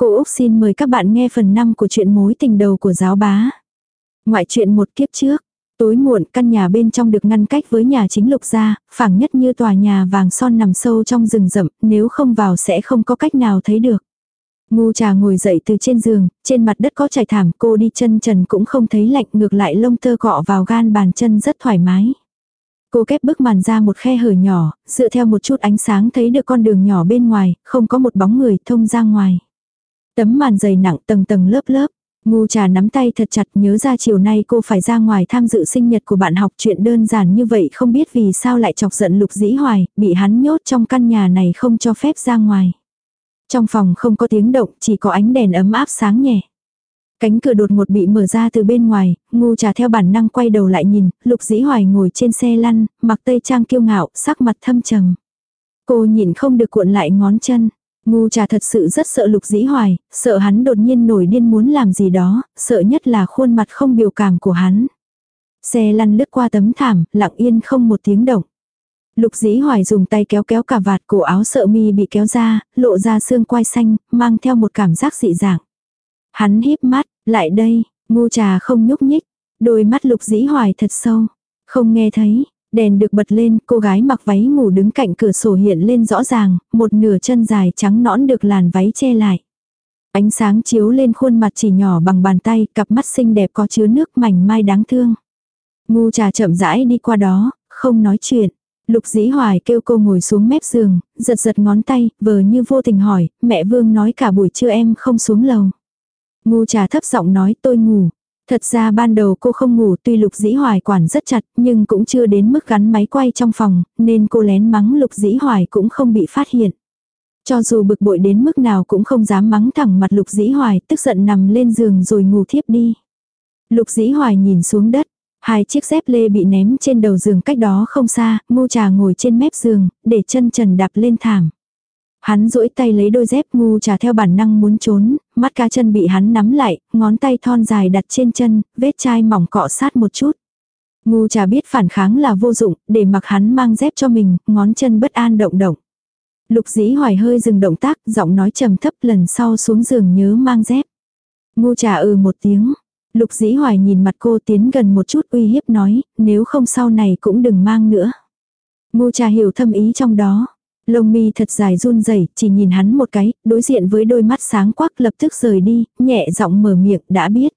Cô Úc xin mời các bạn nghe phần 5 của chuyện mối tình đầu của giáo bá. Ngoại truyện một kiếp trước. Tối muộn căn nhà bên trong được ngăn cách với nhà chính lục gia, phẳng nhất như tòa nhà vàng son nằm sâu trong rừng rậm, nếu không vào sẽ không có cách nào thấy được. Ngu trà ngồi dậy từ trên giường, trên mặt đất có trải thảm, cô đi chân trần cũng không thấy lạnh, ngược lại lông tơ cọ vào gan bàn chân rất thoải mái. Cô kép bức màn ra một khe hở nhỏ, dựa theo một chút ánh sáng thấy được con đường nhỏ bên ngoài, không có một bóng người thông ra ngoài. Tấm màn dày nặng tầng tầng lớp lớp. Ngu trà nắm tay thật chặt nhớ ra chiều nay cô phải ra ngoài tham dự sinh nhật của bạn học chuyện đơn giản như vậy không biết vì sao lại chọc giận lục dĩ hoài, bị hắn nhốt trong căn nhà này không cho phép ra ngoài. Trong phòng không có tiếng động, chỉ có ánh đèn ấm áp sáng nhẹ. Cánh cửa đột ngột bị mở ra từ bên ngoài, ngu trà theo bản năng quay đầu lại nhìn, lục dĩ hoài ngồi trên xe lăn, mặc tây trang kiêu ngạo, sắc mặt thâm trầm. Cô nhìn không được cuộn lại ngón chân. Ngu trà thật sự rất sợ lục dĩ hoài, sợ hắn đột nhiên nổi điên muốn làm gì đó, sợ nhất là khuôn mặt không biểu cảm của hắn. Xe lăn lướt qua tấm thảm, lặng yên không một tiếng động. Lục dĩ hoài dùng tay kéo kéo cả vạt cổ áo sợ mi bị kéo ra, lộ ra xương quai xanh, mang theo một cảm giác dị dạng. Hắn híp mắt, lại đây, ngu trà không nhúc nhích, đôi mắt lục dĩ hoài thật sâu, không nghe thấy, đèn được bật lên, cô gái mặc váy ngủ đứng cạnh cửa sổ hiện lên rõ ràng, một nửa chân dài trắng nõn được làn váy che lại. Ánh sáng chiếu lên khuôn mặt chỉ nhỏ bằng bàn tay, cặp mắt xinh đẹp có chứa nước mảnh mai đáng thương. Ngu trà chậm rãi đi qua đó, không nói chuyện. Lục dĩ hoài kêu cô ngồi xuống mép giường, giật giật ngón tay, vờ như vô tình hỏi, mẹ Vương nói cả buổi trưa em không xuống lầu. Ngu trà thấp giọng nói tôi ngủ. Thật ra ban đầu cô không ngủ tuy lục dĩ hoài quản rất chặt nhưng cũng chưa đến mức gắn máy quay trong phòng nên cô lén mắng lục dĩ hoài cũng không bị phát hiện. Cho dù bực bội đến mức nào cũng không dám mắng thẳng mặt lục dĩ hoài tức giận nằm lên giường rồi ngủ thiếp đi. Lục dĩ hoài nhìn xuống đất, hai chiếc dép lê bị ném trên đầu giường cách đó không xa, ngu trà ngồi trên mép giường, để chân trần đạp lên thảm. Hắn duỗi tay lấy đôi dép ngu trà theo bản năng muốn trốn, mắt cá chân bị hắn nắm lại, ngón tay thon dài đặt trên chân, vết chai mỏng cọ sát một chút. Ngu trà biết phản kháng là vô dụng, để mặc hắn mang dép cho mình, ngón chân bất an động động. Lục dĩ hoài hơi dừng động tác, giọng nói trầm thấp lần sau xuống giường nhớ mang dép. Ngu trà ừ một tiếng. Lục dĩ hoài nhìn mặt cô tiến gần một chút uy hiếp nói, nếu không sau này cũng đừng mang nữa. Ngu trà hiểu thâm ý trong đó. Lông mi thật dài run rẩy, chỉ nhìn hắn một cái, đối diện với đôi mắt sáng quắc lập tức rời đi, nhẹ giọng mở miệng, đã biết.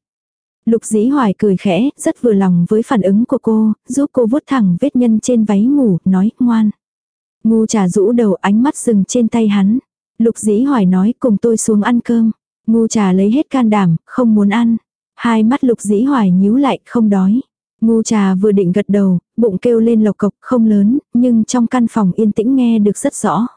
Lục dĩ hoài cười khẽ, rất vừa lòng với phản ứng của cô, giúp cô vuốt thẳng vết nhân trên váy ngủ, nói, ngoan. Ngu trà rũ đầu ánh mắt dừng trên tay hắn. Lục dĩ hoài nói cùng tôi xuống ăn cơm. Ngu trà lấy hết can đảm, không muốn ăn. Hai mắt lục dĩ hoài nhíu lại, không đói. Ngu trà vừa định gật đầu, bụng kêu lên lộc cộc không lớn, nhưng trong căn phòng yên tĩnh nghe được rất rõ.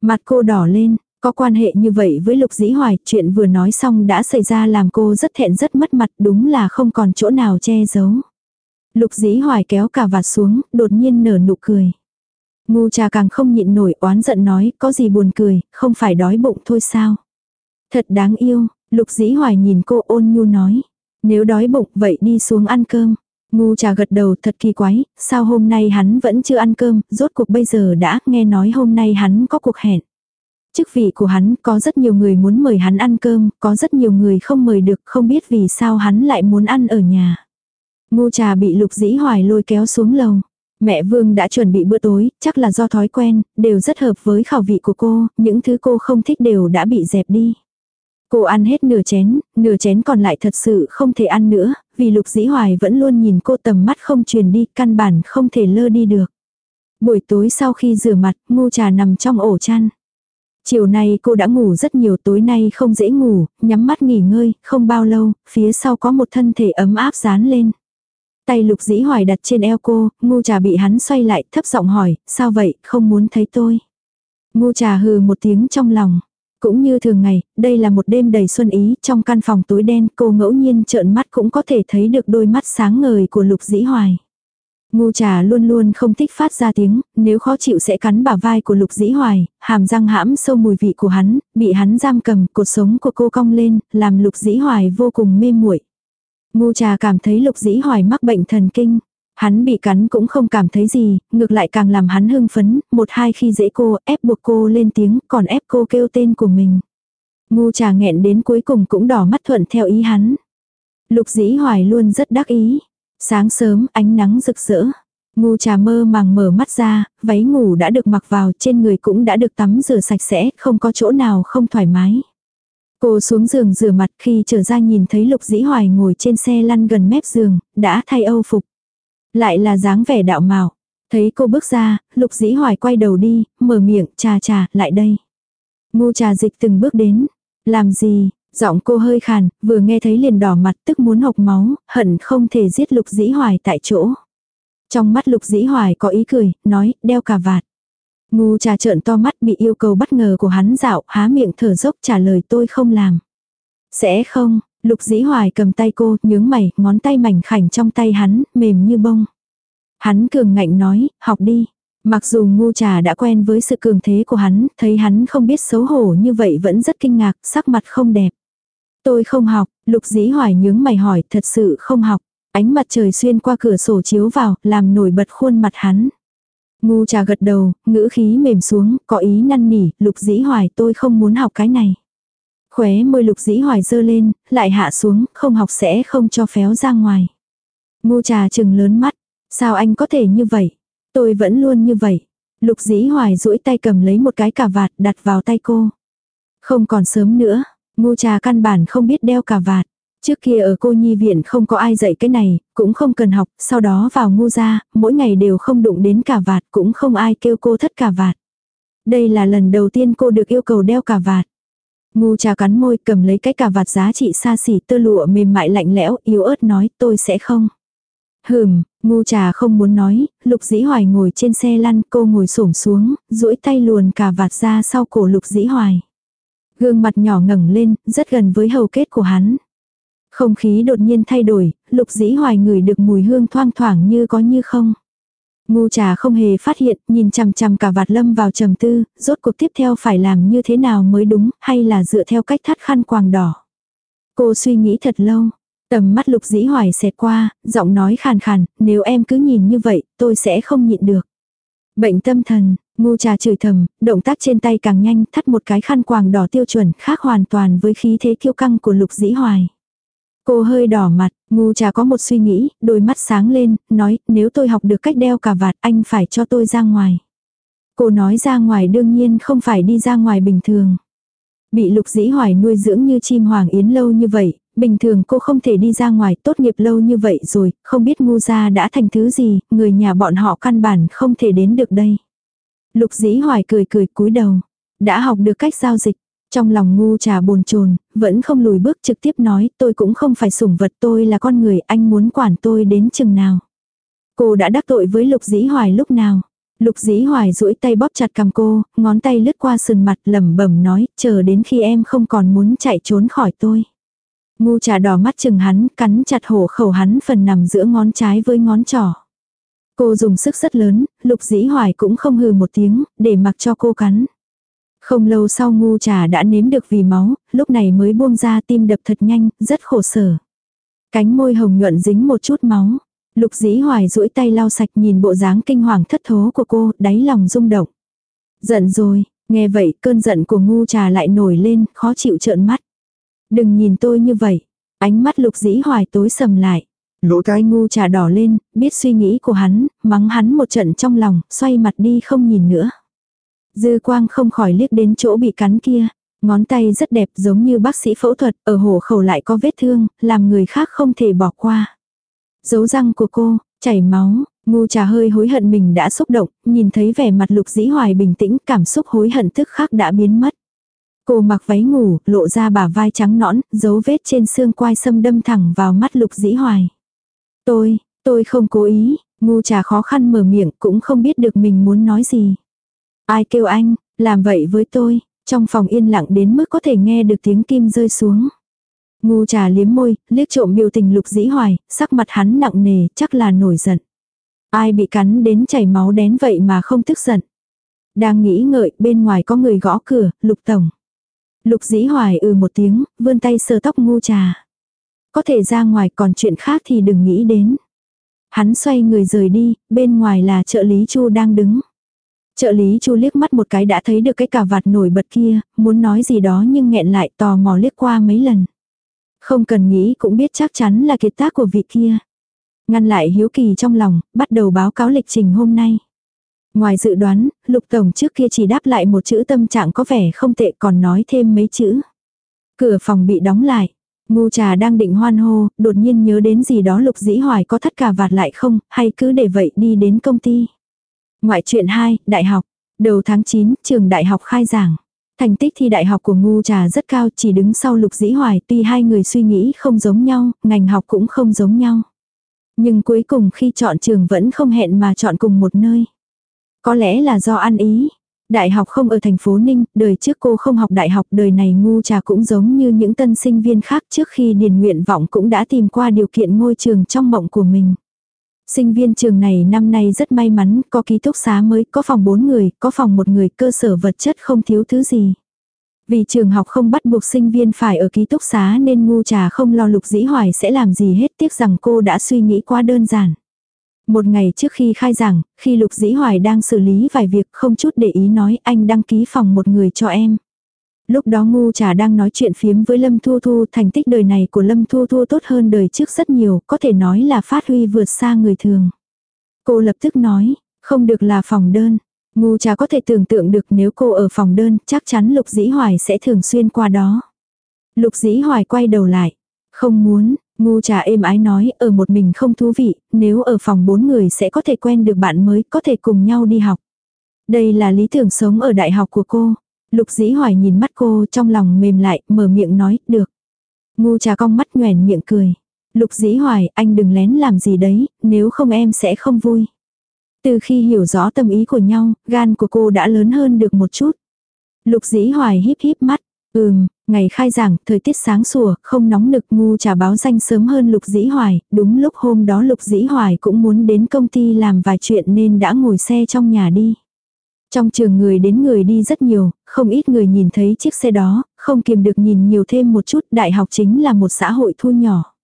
Mặt cô đỏ lên, có quan hệ như vậy với lục dĩ hoài, chuyện vừa nói xong đã xảy ra làm cô rất thẹn rất mất mặt đúng là không còn chỗ nào che giấu. Lục dĩ hoài kéo cả vạt xuống, đột nhiên nở nụ cười. Ngu trà càng không nhịn nổi oán giận nói, có gì buồn cười, không phải đói bụng thôi sao. Thật đáng yêu, lục dĩ hoài nhìn cô ôn nhu nói. Nếu đói bụng vậy đi xuống ăn cơm. Ngu trà gật đầu thật kỳ quái, sao hôm nay hắn vẫn chưa ăn cơm, rốt cuộc bây giờ đã nghe nói hôm nay hắn có cuộc hẹn. Chức vị của hắn có rất nhiều người muốn mời hắn ăn cơm, có rất nhiều người không mời được, không biết vì sao hắn lại muốn ăn ở nhà. Ngu trà bị lục dĩ hoài lôi kéo xuống lầu. Mẹ Vương đã chuẩn bị bữa tối, chắc là do thói quen, đều rất hợp với khẩu vị của cô, những thứ cô không thích đều đã bị dẹp đi. Cô ăn hết nửa chén, nửa chén còn lại thật sự không thể ăn nữa, vì lục dĩ hoài vẫn luôn nhìn cô tầm mắt không truyền đi, căn bản không thể lơ đi được. Buổi tối sau khi rửa mặt, ngu trà nằm trong ổ chăn. Chiều nay cô đã ngủ rất nhiều tối nay không dễ ngủ, nhắm mắt nghỉ ngơi, không bao lâu, phía sau có một thân thể ấm áp dán lên. Tay lục dĩ hoài đặt trên eo cô, ngu trà bị hắn xoay lại, thấp giọng hỏi, sao vậy, không muốn thấy tôi. Ngu trà hừ một tiếng trong lòng. Cũng như thường ngày, đây là một đêm đầy xuân ý, trong căn phòng tối đen cô ngẫu nhiên trợn mắt cũng có thể thấy được đôi mắt sáng ngời của lục dĩ hoài. Ngu trà luôn luôn không thích phát ra tiếng, nếu khó chịu sẽ cắn bả vai của lục dĩ hoài, hàm răng hãm sâu mùi vị của hắn, bị hắn giam cầm, cột sống của cô cong lên, làm lục dĩ hoài vô cùng mê muội. Ngu trà cảm thấy lục dĩ hoài mắc bệnh thần kinh. Hắn bị cắn cũng không cảm thấy gì, ngược lại càng làm hắn hưng phấn, một hai khi dễ cô, ép buộc cô lên tiếng, còn ép cô kêu tên của mình. Ngu trà nghẹn đến cuối cùng cũng đỏ mắt thuận theo ý hắn. Lục dĩ hoài luôn rất đắc ý. Sáng sớm ánh nắng rực rỡ. Ngu trà mơ màng mở mắt ra, váy ngủ đã được mặc vào trên người cũng đã được tắm rửa sạch sẽ, không có chỗ nào không thoải mái. Cô xuống giường rửa mặt khi trở ra nhìn thấy lục dĩ hoài ngồi trên xe lăn gần mép giường, đã thay âu phục. Lại là dáng vẻ đạo mạo. Thấy cô bước ra, lục dĩ hoài quay đầu đi, mở miệng, trà trà, lại đây. Ngu trà dịch từng bước đến. Làm gì, giọng cô hơi khàn, vừa nghe thấy liền đỏ mặt tức muốn hộc máu, hận không thể giết lục dĩ hoài tại chỗ. Trong mắt lục dĩ hoài có ý cười, nói, đeo cà vạt. Ngu trà trợn to mắt bị yêu cầu bất ngờ của hắn dạo, há miệng thở dốc trả lời tôi không làm. Sẽ không, lục dĩ hoài cầm tay cô, nhướng mày, ngón tay mảnh khảnh trong tay hắn, mềm như bông. Hắn cường ngạnh nói, học đi. Mặc dù ngu trà đã quen với sự cường thế của hắn, thấy hắn không biết xấu hổ như vậy vẫn rất kinh ngạc, sắc mặt không đẹp. Tôi không học, lục dĩ hoài nhướng mày hỏi, thật sự không học. Ánh mặt trời xuyên qua cửa sổ chiếu vào, làm nổi bật khuôn mặt hắn. Ngu trà gật đầu, ngữ khí mềm xuống, có ý năn nỉ, lục dĩ hoài tôi không muốn học cái này. Khóe môi lục dĩ hoài dơ lên, lại hạ xuống, không học sẽ không cho phéo ra ngoài. Ngu trà trừng lớn mắt, sao anh có thể như vậy? Tôi vẫn luôn như vậy. Lục dĩ hoài duỗi tay cầm lấy một cái cà vạt đặt vào tay cô. Không còn sớm nữa, ngu trà căn bản không biết đeo cà vạt. Trước kia ở cô nhi viện không có ai dạy cái này, cũng không cần học, sau đó vào ngu ra, mỗi ngày đều không đụng đến cà vạt, cũng không ai kêu cô thất cà vạt. Đây là lần đầu tiên cô được yêu cầu đeo cà vạt. Ngu trà cắn môi cầm lấy cái cà vạt giá trị xa xỉ tơ lụa mềm mại lạnh lẽo, yếu ớt nói tôi sẽ không. Hừm, ngu trà không muốn nói, lục dĩ hoài ngồi trên xe lăn cô ngồi xổm xuống, duỗi tay luồn cà vạt ra sau cổ lục dĩ hoài. Gương mặt nhỏ ngẩng lên, rất gần với hầu kết của hắn. Không khí đột nhiên thay đổi, lục dĩ hoài ngửi được mùi hương thoang thoảng như có như không. Ngu trà không hề phát hiện, nhìn chằm chằm cả vạt lâm vào trầm tư, rốt cuộc tiếp theo phải làm như thế nào mới đúng, hay là dựa theo cách thắt khăn quàng đỏ. Cô suy nghĩ thật lâu, tầm mắt lục dĩ hoài xẹt qua, giọng nói khàn khàn, nếu em cứ nhìn như vậy, tôi sẽ không nhịn được. Bệnh tâm thần, ngu trà chửi thầm, động tác trên tay càng nhanh, thắt một cái khăn quàng đỏ tiêu chuẩn khác hoàn toàn với khí thế kiêu căng của lục dĩ hoài. Cô hơi đỏ mặt, ngu trà có một suy nghĩ, đôi mắt sáng lên, nói, nếu tôi học được cách đeo cà vạt anh phải cho tôi ra ngoài. Cô nói ra ngoài đương nhiên không phải đi ra ngoài bình thường. Bị lục dĩ hoài nuôi dưỡng như chim hoàng yến lâu như vậy, bình thường cô không thể đi ra ngoài tốt nghiệp lâu như vậy rồi, không biết ngu gia đã thành thứ gì, người nhà bọn họ căn bản không thể đến được đây. Lục dĩ hoài cười cười cúi đầu, đã học được cách giao dịch, trong lòng ngu trà bồn chồn vẫn không lùi bước trực tiếp nói tôi cũng không phải sủng vật tôi là con người anh muốn quản tôi đến chừng nào. Cô đã đắc tội với lục dĩ hoài lúc nào. Lục dĩ hoài duỗi tay bóp chặt cầm cô, ngón tay lướt qua sườn mặt lẩm bẩm nói chờ đến khi em không còn muốn chạy trốn khỏi tôi. Ngu trà đỏ mắt chừng hắn, cắn chặt hổ khẩu hắn phần nằm giữa ngón trái với ngón trỏ. Cô dùng sức rất lớn, lục dĩ hoài cũng không hừ một tiếng, để mặc cho cô cắn. Không lâu sau ngu trà đã nếm được vì máu, lúc này mới buông ra tim đập thật nhanh, rất khổ sở. Cánh môi hồng nhuận dính một chút máu. Lục dĩ hoài duỗi tay lau sạch nhìn bộ dáng kinh hoàng thất thố của cô, đáy lòng rung động. Giận rồi, nghe vậy cơn giận của ngu trà lại nổi lên, khó chịu trợn mắt. Đừng nhìn tôi như vậy. Ánh mắt lục dĩ hoài tối sầm lại. Lỗ tai ngu trà đỏ lên, biết suy nghĩ của hắn, mắng hắn một trận trong lòng, xoay mặt đi không nhìn nữa. Dư quang không khỏi liếc đến chỗ bị cắn kia. Ngón tay rất đẹp giống như bác sĩ phẫu thuật, ở hổ khẩu lại có vết thương, làm người khác không thể bỏ qua. Dấu răng của cô, chảy máu, ngu trà hơi hối hận mình đã xúc động, nhìn thấy vẻ mặt lục dĩ hoài bình tĩnh, cảm xúc hối hận tức khắc đã biến mất. Cô mặc váy ngủ, lộ ra bả vai trắng nõn, dấu vết trên xương quai xâm đâm thẳng vào mắt lục dĩ hoài. Tôi, tôi không cố ý, ngu trà khó khăn mở miệng cũng không biết được mình muốn nói gì. Ai kêu anh, làm vậy với tôi, trong phòng yên lặng đến mức có thể nghe được tiếng kim rơi xuống. Ngu trà liếm môi, liếc trộm biểu tình lục dĩ hoài, sắc mặt hắn nặng nề, chắc là nổi giận. Ai bị cắn đến chảy máu đén vậy mà không tức giận. Đang nghĩ ngợi, bên ngoài có người gõ cửa, lục tổng. Lục dĩ hoài ừ một tiếng, vươn tay sờ tóc ngu trà. Có thể ra ngoài còn chuyện khác thì đừng nghĩ đến. Hắn xoay người rời đi, bên ngoài là trợ lý chu đang đứng. Trợ lý chu liếc mắt một cái đã thấy được cái cà vạt nổi bật kia, muốn nói gì đó nhưng nghẹn lại tò mò liếc qua mấy lần. Không cần nghĩ cũng biết chắc chắn là kiệt tác của vị kia. Ngăn lại hiếu kỳ trong lòng, bắt đầu báo cáo lịch trình hôm nay. Ngoài dự đoán, lục tổng trước kia chỉ đáp lại một chữ tâm trạng có vẻ không tệ còn nói thêm mấy chữ. Cửa phòng bị đóng lại. Ngu trà đang định hoan hô, đột nhiên nhớ đến gì đó lục dĩ hoài có thất cà vạt lại không, hay cứ để vậy đi đến công ty. Ngoại truyện 2, đại học. Đầu tháng 9, trường đại học khai giảng. Thành tích thi đại học của ngu trà rất cao chỉ đứng sau lục dĩ hoài tuy hai người suy nghĩ không giống nhau, ngành học cũng không giống nhau. Nhưng cuối cùng khi chọn trường vẫn không hẹn mà chọn cùng một nơi. Có lẽ là do ăn ý. Đại học không ở thành phố Ninh, đời trước cô không học đại học, đời này ngu trà cũng giống như những tân sinh viên khác trước khi điền nguyện vọng cũng đã tìm qua điều kiện ngôi trường trong mộng của mình. Sinh viên trường này năm nay rất may mắn, có ký túc xá mới, có phòng 4 người, có phòng một người, cơ sở vật chất không thiếu thứ gì. Vì trường học không bắt buộc sinh viên phải ở ký túc xá nên ngu trà không lo lục dĩ hoài sẽ làm gì hết tiếc rằng cô đã suy nghĩ quá đơn giản. Một ngày trước khi khai giảng, khi Lục Dĩ Hoài đang xử lý vài việc không chút để ý nói anh đăng ký phòng một người cho em. Lúc đó ngu trà đang nói chuyện phiếm với Lâm Thu Thu thành tích đời này của Lâm Thu Thu tốt hơn đời trước rất nhiều, có thể nói là phát huy vượt xa người thường. Cô lập tức nói, không được là phòng đơn. Ngu trà có thể tưởng tượng được nếu cô ở phòng đơn chắc chắn Lục Dĩ Hoài sẽ thường xuyên qua đó. Lục Dĩ Hoài quay đầu lại. Không muốn, Ngu trà êm ái nói, ở một mình không thú vị, nếu ở phòng bốn người sẽ có thể quen được bạn mới, có thể cùng nhau đi học. Đây là lý tưởng sống ở đại học của cô. Lục dĩ hoài nhìn mắt cô trong lòng mềm lại, mở miệng nói, được. Ngu trà cong mắt nhoèn miệng cười. Lục dĩ hoài, anh đừng lén làm gì đấy, nếu không em sẽ không vui. Từ khi hiểu rõ tâm ý của nhau, gan của cô đã lớn hơn được một chút. Lục dĩ hoài híp híp mắt, ừm, Ngày khai giảng, thời tiết sáng sủa, không nóng nực ngu trà báo danh sớm hơn Lục Dĩ Hoài, đúng lúc hôm đó Lục Dĩ Hoài cũng muốn đến công ty làm vài chuyện nên đã ngồi xe trong nhà đi. Trong trường người đến người đi rất nhiều, không ít người nhìn thấy chiếc xe đó, không kiềm được nhìn nhiều thêm một chút, đại học chính là một xã hội thu nhỏ.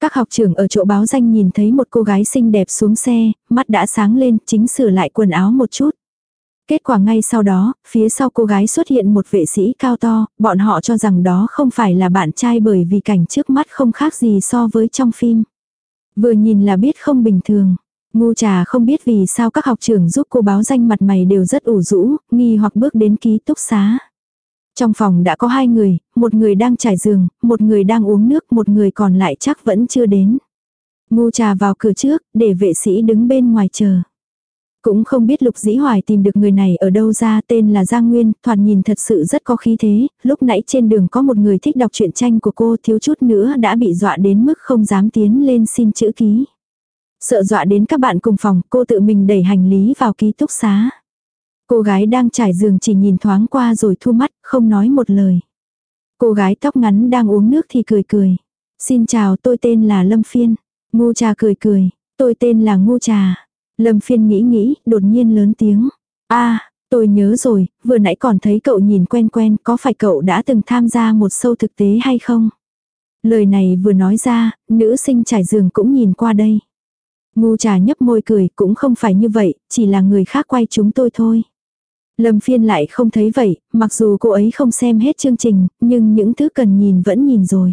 Các học trưởng ở chỗ báo danh nhìn thấy một cô gái xinh đẹp xuống xe, mắt đã sáng lên, chính sửa lại quần áo một chút. Kết quả ngay sau đó, phía sau cô gái xuất hiện một vệ sĩ cao to, bọn họ cho rằng đó không phải là bạn trai bởi vì cảnh trước mắt không khác gì so với trong phim. Vừa nhìn là biết không bình thường. Ngu trà không biết vì sao các học trưởng giúp cô báo danh mặt mày đều rất ủ rũ, nghi hoặc bước đến ký túc xá. Trong phòng đã có hai người, một người đang trải giường, một người đang uống nước, một người còn lại chắc vẫn chưa đến. Ngu trà vào cửa trước, để vệ sĩ đứng bên ngoài chờ. Cũng không biết Lục Dĩ Hoài tìm được người này ở đâu ra tên là Giang Nguyên, thoạt nhìn thật sự rất có khí thế, lúc nãy trên đường có một người thích đọc truyện tranh của cô thiếu chút nữa đã bị dọa đến mức không dám tiến lên xin chữ ký. Sợ dọa đến các bạn cùng phòng, cô tự mình đẩy hành lý vào ký túc xá. Cô gái đang trải giường chỉ nhìn thoáng qua rồi thu mắt, không nói một lời. Cô gái tóc ngắn đang uống nước thì cười cười. Xin chào tôi tên là Lâm Phiên. Ngu trà cười cười. Tôi tên là Ngu trà. Lâm phiên nghĩ nghĩ, đột nhiên lớn tiếng. a tôi nhớ rồi, vừa nãy còn thấy cậu nhìn quen quen, có phải cậu đã từng tham gia một sâu thực tế hay không? Lời này vừa nói ra, nữ sinh trải giường cũng nhìn qua đây. Ngu trà nhấp môi cười, cũng không phải như vậy, chỉ là người khác quay chúng tôi thôi. Lâm phiên lại không thấy vậy, mặc dù cô ấy không xem hết chương trình, nhưng những thứ cần nhìn vẫn nhìn rồi.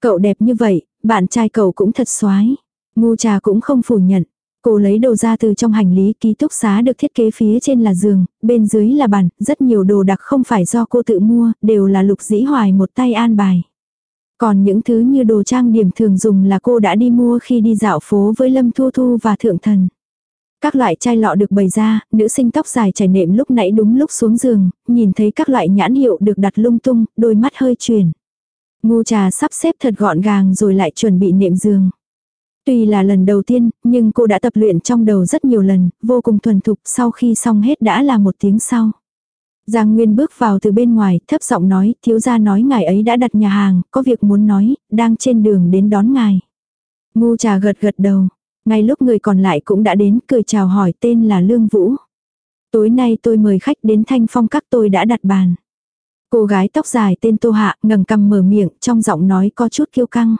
Cậu đẹp như vậy, bạn trai cậu cũng thật xoái. Ngu trà cũng không phủ nhận. Cô lấy đồ ra từ trong hành lý ký túc xá được thiết kế phía trên là giường, bên dưới là bàn, rất nhiều đồ đặc không phải do cô tự mua, đều là lục dĩ hoài một tay an bài. Còn những thứ như đồ trang điểm thường dùng là cô đã đi mua khi đi dạo phố với Lâm Thu Thu và Thượng Thần. Các loại chai lọ được bày ra, nữ sinh tóc dài trải nệm lúc nãy đúng lúc xuống giường, nhìn thấy các loại nhãn hiệu được đặt lung tung, đôi mắt hơi chuyển. Ngu trà sắp xếp thật gọn gàng rồi lại chuẩn bị nệm giường. Tuy là lần đầu tiên, nhưng cô đã tập luyện trong đầu rất nhiều lần, vô cùng thuần thục sau khi xong hết đã là một tiếng sau. Giang Nguyên bước vào từ bên ngoài, thấp giọng nói, thiếu gia nói ngài ấy đã đặt nhà hàng, có việc muốn nói, đang trên đường đến đón ngài. Ngu trà gật gật đầu, ngay lúc người còn lại cũng đã đến, cười chào hỏi tên là Lương Vũ. Tối nay tôi mời khách đến thanh phong các tôi đã đặt bàn. Cô gái tóc dài tên Tô Hạ ngẩng cằm mở miệng, trong giọng nói có chút kiêu căng.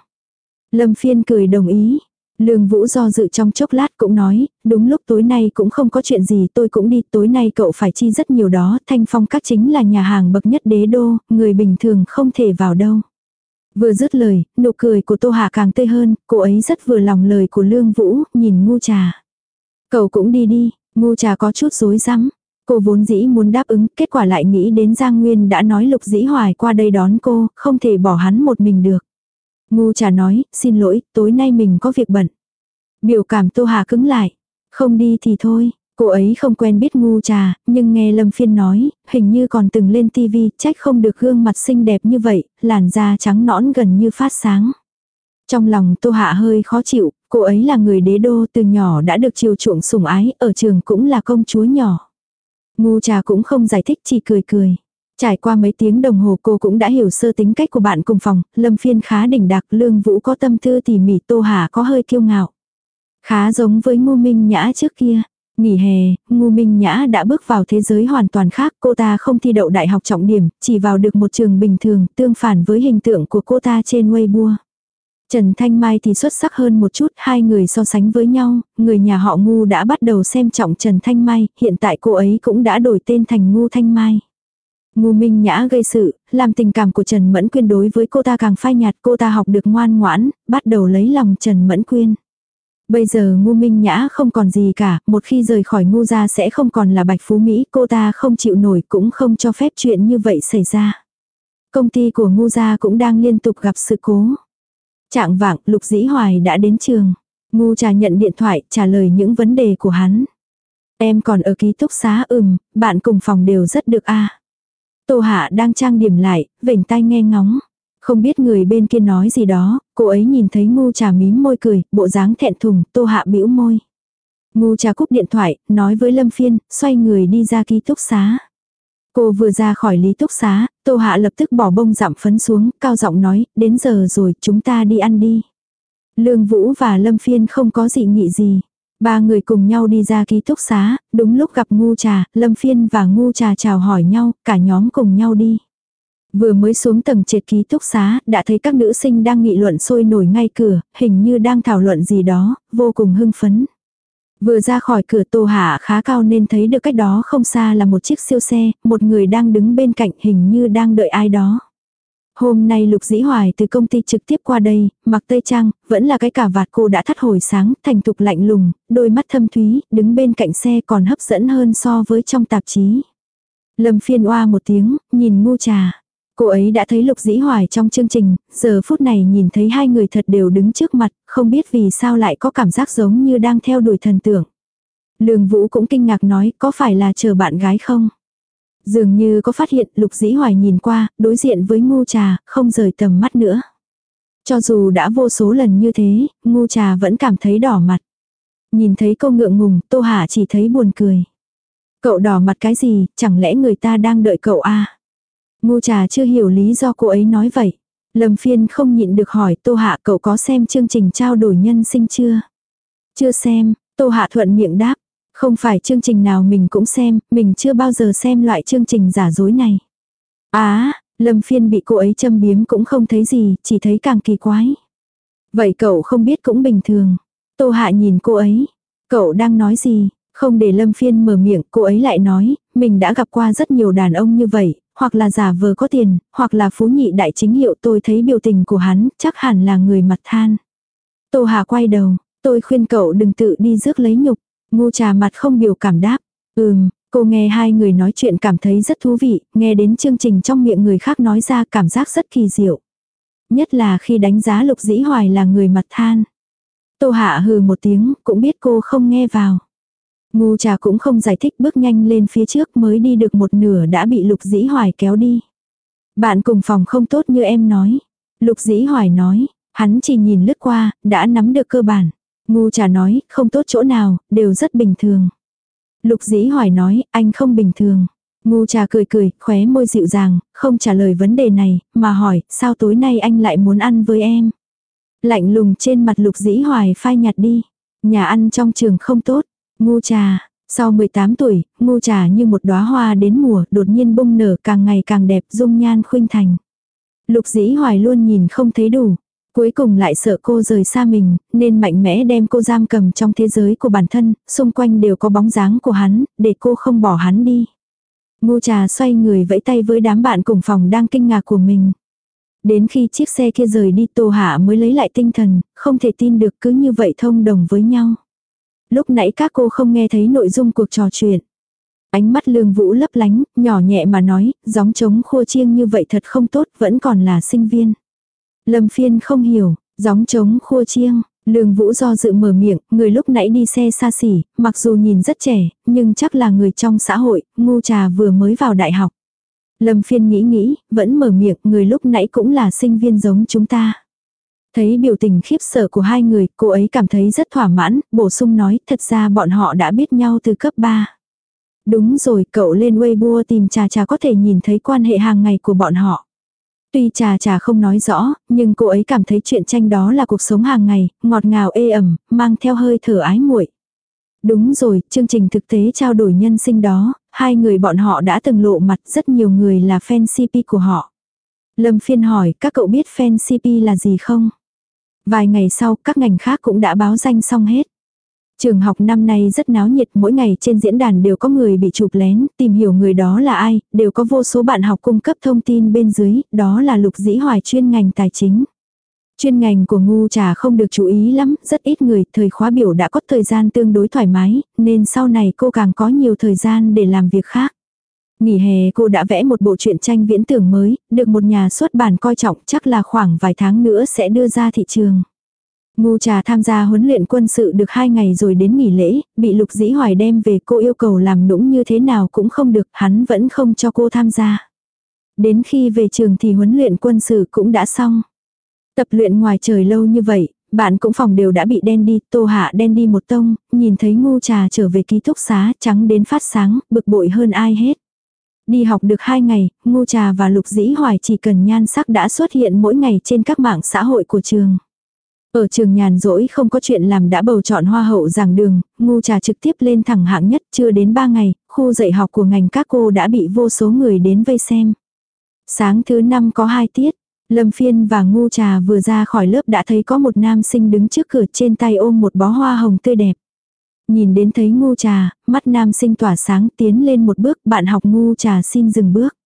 Lâm Phiên cười đồng ý, Lương Vũ do dự trong chốc lát cũng nói, đúng lúc tối nay cũng không có chuyện gì tôi cũng đi, tối nay cậu phải chi rất nhiều đó, thanh phong các chính là nhà hàng bậc nhất đế đô, người bình thường không thể vào đâu. Vừa dứt lời, nụ cười của Tô Hạ càng tươi hơn, cô ấy rất vừa lòng lời của Lương Vũ, nhìn ngu trà. Cậu cũng đi đi, ngu trà có chút rối rắm. Cô vốn dĩ muốn đáp ứng, kết quả lại nghĩ đến Giang Nguyên đã nói lục dĩ hoài qua đây đón cô, không thể bỏ hắn một mình được. Ngu trà nói, xin lỗi, tối nay mình có việc bận. Biểu cảm Tô Hà cứng lại. Không đi thì thôi, cô ấy không quen biết ngu trà, nhưng nghe Lâm Phiên nói, hình như còn từng lên tivi, trách không được gương mặt xinh đẹp như vậy, làn da trắng nõn gần như phát sáng. Trong lòng Tô Hạ hơi khó chịu, cô ấy là người đế đô từ nhỏ đã được chiều chuộng sủng ái, ở trường cũng là công chúa nhỏ. Ngu trà cũng không giải thích chỉ cười cười. Trải qua mấy tiếng đồng hồ cô cũng đã hiểu sơ tính cách của bạn cùng phòng, Lâm Phiên khá đỉnh đặc, Lương Vũ có tâm tư tỉ mỉ, Tô Hà có hơi kiêu ngạo. Khá giống với Ngô Minh Nhã trước kia. Nghỉ hè, Ngô Minh Nhã đã bước vào thế giới hoàn toàn khác, cô ta không thi đậu đại học trọng điểm, chỉ vào được một trường bình thường, tương phản với hình tượng của cô ta trên Weibo. Trần Thanh Mai thì xuất sắc hơn một chút, hai người so sánh với nhau, người nhà họ Ngu đã bắt đầu xem trọng Trần Thanh Mai, hiện tại cô ấy cũng đã đổi tên thành Ngu Thanh Mai. Ngu Minh Nhã gây sự, làm tình cảm của Trần Mẫn Quyên đối với cô ta càng phai nhạt, cô ta học được ngoan ngoãn, bắt đầu lấy lòng Trần Mẫn Quyên. Bây giờ ngu minh nhã không còn gì cả, một khi rời khỏi ngu gia sẽ không còn là bạch phú Mỹ, cô ta không chịu nổi cũng không cho phép chuyện như vậy xảy ra. Công ty của ngu gia cũng đang liên tục gặp sự cố. Trạng vạng, Lục Dĩ Hoài đã đến trường. Ngu trà nhận điện thoại, trả lời những vấn đề của hắn. Em còn ở ký túc xá ừm, bạn cùng phòng đều rất được a Tô Hạ đang trang điểm lại, vểnh tai nghe ngóng. Không biết người bên kia nói gì đó, cô ấy nhìn thấy ngu trà mím môi cười, bộ dáng thẹn thùng, tô hạ bĩu môi. Ngu trà cúp điện thoại, nói với Lâm Phiên, xoay người đi ra ký túc xá. Cô vừa ra khỏi lý túc xá, tô hạ lập tức bỏ bông giảm phấn xuống, cao giọng nói, đến giờ rồi, chúng ta đi ăn đi. Lương Vũ và Lâm Phiên không có gì nghị gì. Ba người cùng nhau đi ra ký túc xá, đúng lúc gặp ngu trà, Lâm Phiên và ngu trà chào hỏi nhau, cả nhóm cùng nhau đi. Vừa mới xuống tầng trệt ký túc xá, đã thấy các nữ sinh đang nghị luận sôi nổi ngay cửa, hình như đang thảo luận gì đó, vô cùng hưng phấn. Vừa ra khỏi cửa tô hạ khá cao nên thấy được cách đó không xa là một chiếc siêu xe, một người đang đứng bên cạnh hình như đang đợi ai đó. Hôm nay Lục Dĩ Hoài từ công ty trực tiếp qua đây, mặc tây trang, vẫn là cái cả vạt cô đã thắt hồi sáng, thành thục lạnh lùng, đôi mắt thâm thúy, đứng bên cạnh xe còn hấp dẫn hơn so với trong tạp chí. Lâm phiên oa một tiếng, nhìn ngu trà. Cô ấy đã thấy Lục Dĩ Hoài trong chương trình, giờ phút này nhìn thấy hai người thật đều đứng trước mặt, không biết vì sao lại có cảm giác giống như đang theo đuổi thần tượng. Lương Vũ cũng kinh ngạc nói, có phải là chờ bạn gái không? Dường như có phát hiện Lục Dĩ Hoài nhìn qua, đối diện với ngu trà, không rời tầm mắt nữa. Cho dù đã vô số lần như thế, ngu trà vẫn cảm thấy đỏ mặt. Nhìn thấy cô ngượng ngùng, Tô Hạ chỉ thấy buồn cười. Cậu đỏ mặt cái gì, chẳng lẽ người ta đang đợi cậu à? Ngu trà chưa hiểu lý do cô ấy nói vậy. Lâm phiên không nhịn được hỏi Tô Hạ cậu có xem chương trình trao đổi nhân sinh chưa? Chưa xem, Tô Hạ thuận miệng đáp. Không phải chương trình nào mình cũng xem, mình chưa bao giờ xem loại chương trình giả dối này. Á, Lâm phiên bị cô ấy châm biếm cũng không thấy gì, chỉ thấy càng kỳ quái. Vậy cậu không biết cũng bình thường. Tô Hạ nhìn cô ấy. Cậu đang nói gì? Không để Lâm Phiên mở miệng, cô ấy lại nói, mình đã gặp qua rất nhiều đàn ông như vậy, hoặc là giả vờ có tiền, hoặc là phú nhị đại chính hiệu tôi thấy biểu tình của hắn, chắc hẳn là người mặt than. Tô Hà quay đầu, tôi khuyên cậu đừng tự đi rước lấy nhục, ngu trà mặt không biểu cảm đáp. Ừm, cô nghe hai người nói chuyện cảm thấy rất thú vị, nghe đến chương trình trong miệng người khác nói ra cảm giác rất kỳ diệu. Nhất là khi đánh giá lục dĩ hoài là người mặt than. Tô Hạ hừ một tiếng, cũng biết cô không nghe vào. Ngu trà cũng không giải thích bước nhanh lên phía trước mới đi được một nửa đã bị lục dĩ hoài kéo đi. Bạn cùng phòng không tốt như em nói. Lục dĩ hoài nói, hắn chỉ nhìn lướt qua, đã nắm được cơ bản. Ngu trà nói, không tốt chỗ nào, đều rất bình thường. Lục dĩ hoài nói, anh không bình thường. Ngu trà cười cười, khóe môi dịu dàng, không trả lời vấn đề này, mà hỏi, sao tối nay anh lại muốn ăn với em? Lạnh lùng trên mặt lục dĩ hoài phai nhạt đi. Nhà ăn trong trường không tốt. Ngu trà, sau 18 tuổi, ngu trà như một đóa hoa đến mùa đột nhiên bung nở càng ngày càng đẹp dung nhan khuynh thành. Lục dĩ hoài luôn nhìn không thấy đủ. Cuối cùng lại sợ cô rời xa mình, nên mạnh mẽ đem cô giam cầm trong thế giới của bản thân, xung quanh đều có bóng dáng của hắn, để cô không bỏ hắn đi. Ngu trà xoay người vẫy tay với đám bạn cùng phòng đang kinh ngạc của mình. Đến khi chiếc xe kia rời đi Tô Hạ mới lấy lại tinh thần, không thể tin được cứ như vậy thông đồng với nhau. Lúc nãy các cô không nghe thấy nội dung cuộc trò chuyện. Ánh mắt lương vũ lấp lánh, nhỏ nhẹ mà nói, gióng trống khua chiêng như vậy thật không tốt, vẫn còn là sinh viên. Lâm phiên không hiểu, gióng trống khua chiêng, lương vũ do dự mở miệng, người lúc nãy đi xe xa xỉ, mặc dù nhìn rất trẻ, nhưng chắc là người trong xã hội, ngu trà vừa mới vào đại học. Lâm phiên nghĩ nghĩ, vẫn mở miệng, người lúc nãy cũng là sinh viên giống chúng ta. Thấy biểu tình khiếp sợ của hai người, cô ấy cảm thấy rất thỏa mãn, bổ sung nói, thật ra bọn họ đã biết nhau từ cấp 3. Đúng rồi, cậu lên Weibo tìm trà trà có thể nhìn thấy quan hệ hàng ngày của bọn họ. Tuy trà trà không nói rõ, nhưng cô ấy cảm thấy chuyện tranh đó là cuộc sống hàng ngày, ngọt ngào ê ẩm, mang theo hơi thở ái muội. Đúng rồi, chương trình thực tế trao đổi nhân sinh đó, hai người bọn họ đã từng lộ mặt rất nhiều người là fan CP của họ. Lâm phiên hỏi, các cậu biết fan CP là gì không? Vài ngày sau, các ngành khác cũng đã báo danh xong hết. Trường học năm nay rất náo nhiệt, mỗi ngày trên diễn đàn đều có người bị chụp lén, tìm hiểu người đó là ai, đều có vô số bạn học cung cấp thông tin bên dưới, đó là lục dĩ hoài chuyên ngành tài chính. Chuyên ngành của ngu trà không được chú ý lắm, rất ít người, thời khóa biểu đã có thời gian tương đối thoải mái, nên sau này cô càng có nhiều thời gian để làm việc khác. Nghỉ hè cô đã vẽ một bộ truyện tranh viễn tưởng mới, được một nhà xuất bản coi trọng chắc là khoảng vài tháng nữa sẽ đưa ra thị trường. Ngu trà tham gia huấn luyện quân sự được hai ngày rồi đến nghỉ lễ, bị lục dĩ hoài đem về cô yêu cầu làm nũng như thế nào cũng không được, hắn vẫn không cho cô tham gia. Đến khi về trường thì huấn luyện quân sự cũng đã xong. Tập luyện ngoài trời lâu như vậy, bạn cũng phòng đều đã bị đen đi, tô hạ đen đi một tông, nhìn thấy ngu trà trở về ký túc xá trắng đến phát sáng, bực bội hơn ai hết. Đi học được hai ngày, ngu trà và lục dĩ hoài chỉ cần nhan sắc đã xuất hiện mỗi ngày trên các mạng xã hội của trường. Ở trường nhàn rỗi không có chuyện làm đã bầu chọn hoa hậu giảng đường, ngu trà trực tiếp lên thẳng hạng nhất chưa đến ba ngày, khu dạy học của ngành các cô đã bị vô số người đến vây xem. Sáng thứ năm có hai tiết, Lâm Phiên và Ngu Trà vừa ra khỏi lớp đã thấy có một nam sinh đứng trước cửa trên tay ôm một bó hoa hồng tươi đẹp. Nhìn đến thấy Ngu Trà, mắt nam sinh tỏa sáng tiến lên một bước, bạn học Ngu Trà xin dừng bước.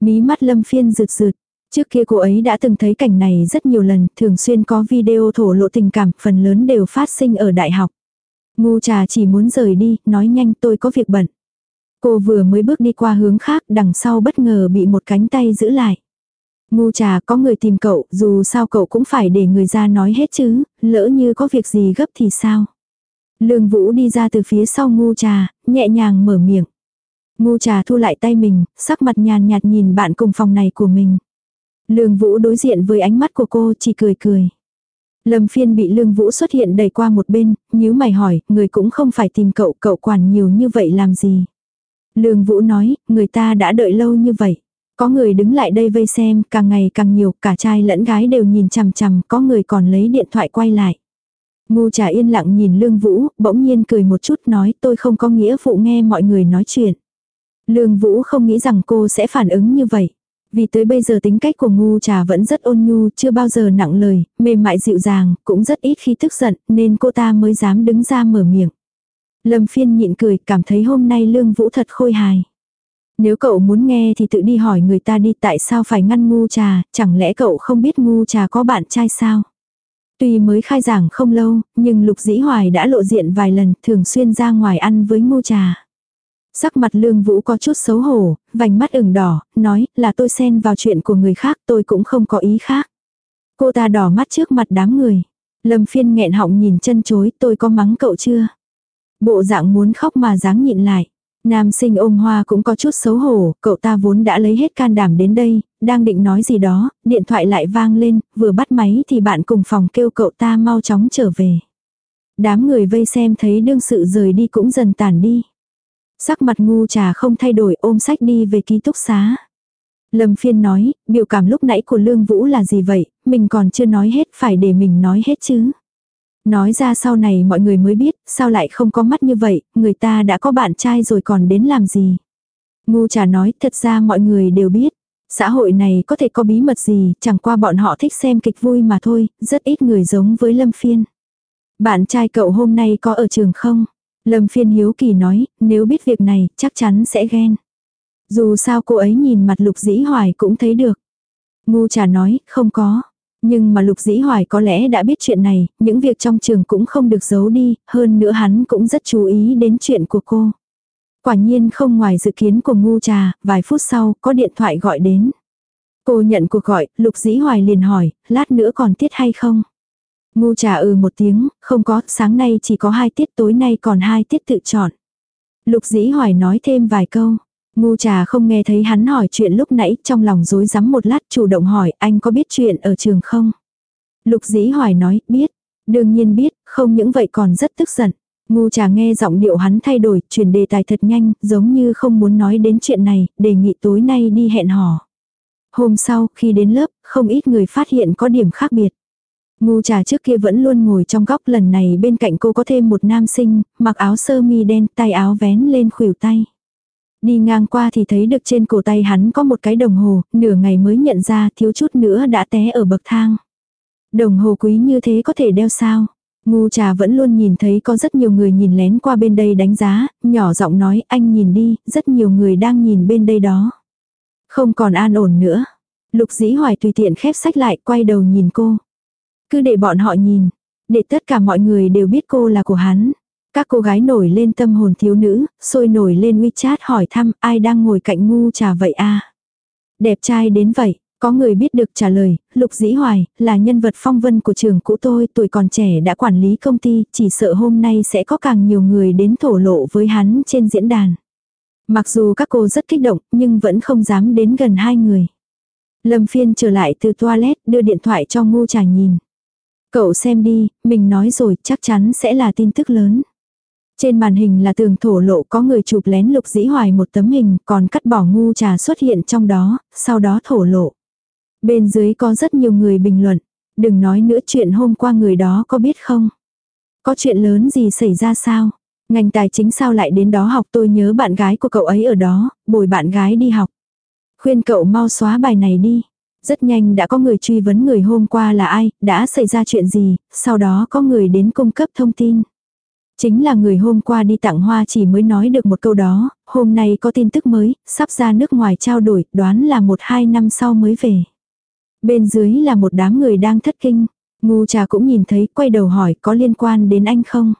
Mí mắt Lâm Phiên rực rực, Trước kia cô ấy đã từng thấy cảnh này rất nhiều lần, thường xuyên có video thổ lộ tình cảm, phần lớn đều phát sinh ở đại học. Ngu trà chỉ muốn rời đi, nói nhanh tôi có việc bận. Cô vừa mới bước đi qua hướng khác, đằng sau bất ngờ bị một cánh tay giữ lại. Ngu trà có người tìm cậu, dù sao cậu cũng phải để người ra nói hết chứ, lỡ như có việc gì gấp thì sao. Lương Vũ đi ra từ phía sau ngu trà, nhẹ nhàng mở miệng. Ngu trà thu lại tay mình, sắc mặt nhàn nhạt nhìn bạn cùng phòng này của mình. Lương Vũ đối diện với ánh mắt của cô chỉ cười cười. Lâm phiên bị lương vũ xuất hiện đẩy qua một bên, nhíu mày hỏi, người cũng không phải tìm cậu, cậu quản nhiều như vậy làm gì. Lương vũ nói, người ta đã đợi lâu như vậy. Có người đứng lại đây vây xem, càng ngày càng nhiều, cả trai lẫn gái đều nhìn chằm chằm, có người còn lấy điện thoại quay lại. Ngu trà yên lặng nhìn lương vũ, bỗng nhiên cười một chút nói tôi không có nghĩa vụ nghe mọi người nói chuyện. Lương vũ không nghĩ rằng cô sẽ phản ứng như vậy. Vì tới bây giờ tính cách của ngu trà vẫn rất ôn nhu, chưa bao giờ nặng lời, mềm mại dịu dàng, cũng rất ít khi tức giận, nên cô ta mới dám đứng ra mở miệng. Lâm phiên nhịn cười, cảm thấy hôm nay lương vũ thật khôi hài. Nếu cậu muốn nghe thì tự đi hỏi người ta đi tại sao phải ngăn ngu trà, chẳng lẽ cậu không biết ngu trà có bạn trai sao? Tuy mới khai giảng không lâu, nhưng Lục Dĩ Hoài đã lộ diện vài lần, thường xuyên ra ngoài ăn với ngu trà. Sắc mặt lương vũ có chút xấu hổ, vành mắt ửng đỏ, nói là tôi xen vào chuyện của người khác tôi cũng không có ý khác. Cô ta đỏ mắt trước mặt đám người. Lâm phiên nghẹn họng nhìn chân chối tôi có mắng cậu chưa? Bộ dạng muốn khóc mà dáng nhịn lại. Nam sinh ôm hoa cũng có chút xấu hổ, cậu ta vốn đã lấy hết can đảm đến đây, đang định nói gì đó, điện thoại lại vang lên, vừa bắt máy thì bạn cùng phòng kêu cậu ta mau chóng trở về. Đám người vây xem thấy đương sự rời đi cũng dần tàn đi. Sắc mặt ngu trà không thay đổi ôm sách đi về ký túc xá. Lâm phiên nói, biểu cảm lúc nãy của Lương Vũ là gì vậy, mình còn chưa nói hết, phải để mình nói hết chứ. Nói ra sau này mọi người mới biết, sao lại không có mắt như vậy, người ta đã có bạn trai rồi còn đến làm gì. Ngu trà nói, thật ra mọi người đều biết. Xã hội này có thể có bí mật gì, chẳng qua bọn họ thích xem kịch vui mà thôi, rất ít người giống với Lâm Phiên. Bạn trai cậu hôm nay có ở trường không? Lâm Phiên hiếu kỳ nói, nếu biết việc này, chắc chắn sẽ ghen. Dù sao cô ấy nhìn mặt lục dĩ hoài cũng thấy được. Ngu trà nói, không có. Nhưng mà lục dĩ hoài có lẽ đã biết chuyện này, những việc trong trường cũng không được giấu đi, hơn nữa hắn cũng rất chú ý đến chuyện của cô. Quả nhiên không ngoài dự kiến của ngu trà, vài phút sau có điện thoại gọi đến. Cô nhận cuộc gọi, lục dĩ hoài liền hỏi, lát nữa còn tiết hay không? Ngu trà ừ một tiếng, không có, sáng nay chỉ có hai tiết tối nay còn hai tiết tự chọn. Lục dĩ hoài nói thêm vài câu. Ngu trà không nghe thấy hắn hỏi chuyện lúc nãy trong lòng rối rắm một lát chủ động hỏi anh có biết chuyện ở trường không? Lục dĩ hoài nói biết. Đương nhiên biết, không những vậy còn rất tức giận. Ngu trà nghe giọng điệu hắn thay đổi, chuyển đề tài thật nhanh, giống như không muốn nói đến chuyện này, đề nghị tối nay đi hẹn hò. Hôm sau, khi đến lớp, không ít người phát hiện có điểm khác biệt. Ngu trà trước kia vẫn luôn ngồi trong góc lần này bên cạnh cô có thêm một nam sinh, mặc áo sơ mi đen, tay áo vén lên khuỷu tay. Đi ngang qua thì thấy được trên cổ tay hắn có một cái đồng hồ, nửa ngày mới nhận ra thiếu chút nữa đã té ở bậc thang. Đồng hồ quý như thế có thể đeo sao? Ngu trà vẫn luôn nhìn thấy có rất nhiều người nhìn lén qua bên đây đánh giá, nhỏ giọng nói anh nhìn đi, rất nhiều người đang nhìn bên đây đó. Không còn an ổn nữa. Lục dĩ hoài tùy tiện khép sách lại quay đầu nhìn cô. Cứ để bọn họ nhìn, để tất cả mọi người đều biết cô là của hắn. Các cô gái nổi lên tâm hồn thiếu nữ, sôi nổi lên WeChat hỏi thăm ai đang ngồi cạnh ngu trà vậy a Đẹp trai đến vậy, có người biết được trả lời, Lục Dĩ Hoài, là nhân vật phong vân của trường cũ tôi, tuổi còn trẻ đã quản lý công ty, chỉ sợ hôm nay sẽ có càng nhiều người đến thổ lộ với hắn trên diễn đàn. Mặc dù các cô rất kích động, nhưng vẫn không dám đến gần hai người. Lâm Phiên trở lại từ toilet, đưa điện thoại cho ngu trà nhìn. Cậu xem đi, mình nói rồi, chắc chắn sẽ là tin tức lớn. Trên màn hình là tường thổ lộ có người chụp lén lục dĩ hoài một tấm hình, còn cắt bỏ ngu trà xuất hiện trong đó, sau đó thổ lộ. Bên dưới có rất nhiều người bình luận. Đừng nói nữa chuyện hôm qua người đó có biết không? Có chuyện lớn gì xảy ra sao? Ngành tài chính sao lại đến đó học tôi nhớ bạn gái của cậu ấy ở đó, bồi bạn gái đi học. Khuyên cậu mau xóa bài này đi. Rất nhanh đã có người truy vấn người hôm qua là ai, đã xảy ra chuyện gì, sau đó có người đến cung cấp thông tin. Chính là người hôm qua đi tặng hoa chỉ mới nói được một câu đó, hôm nay có tin tức mới, sắp ra nước ngoài trao đổi, đoán là một hai năm sau mới về. Bên dưới là một đám người đang thất kinh. Ngu trà cũng nhìn thấy, quay đầu hỏi có liên quan đến anh không?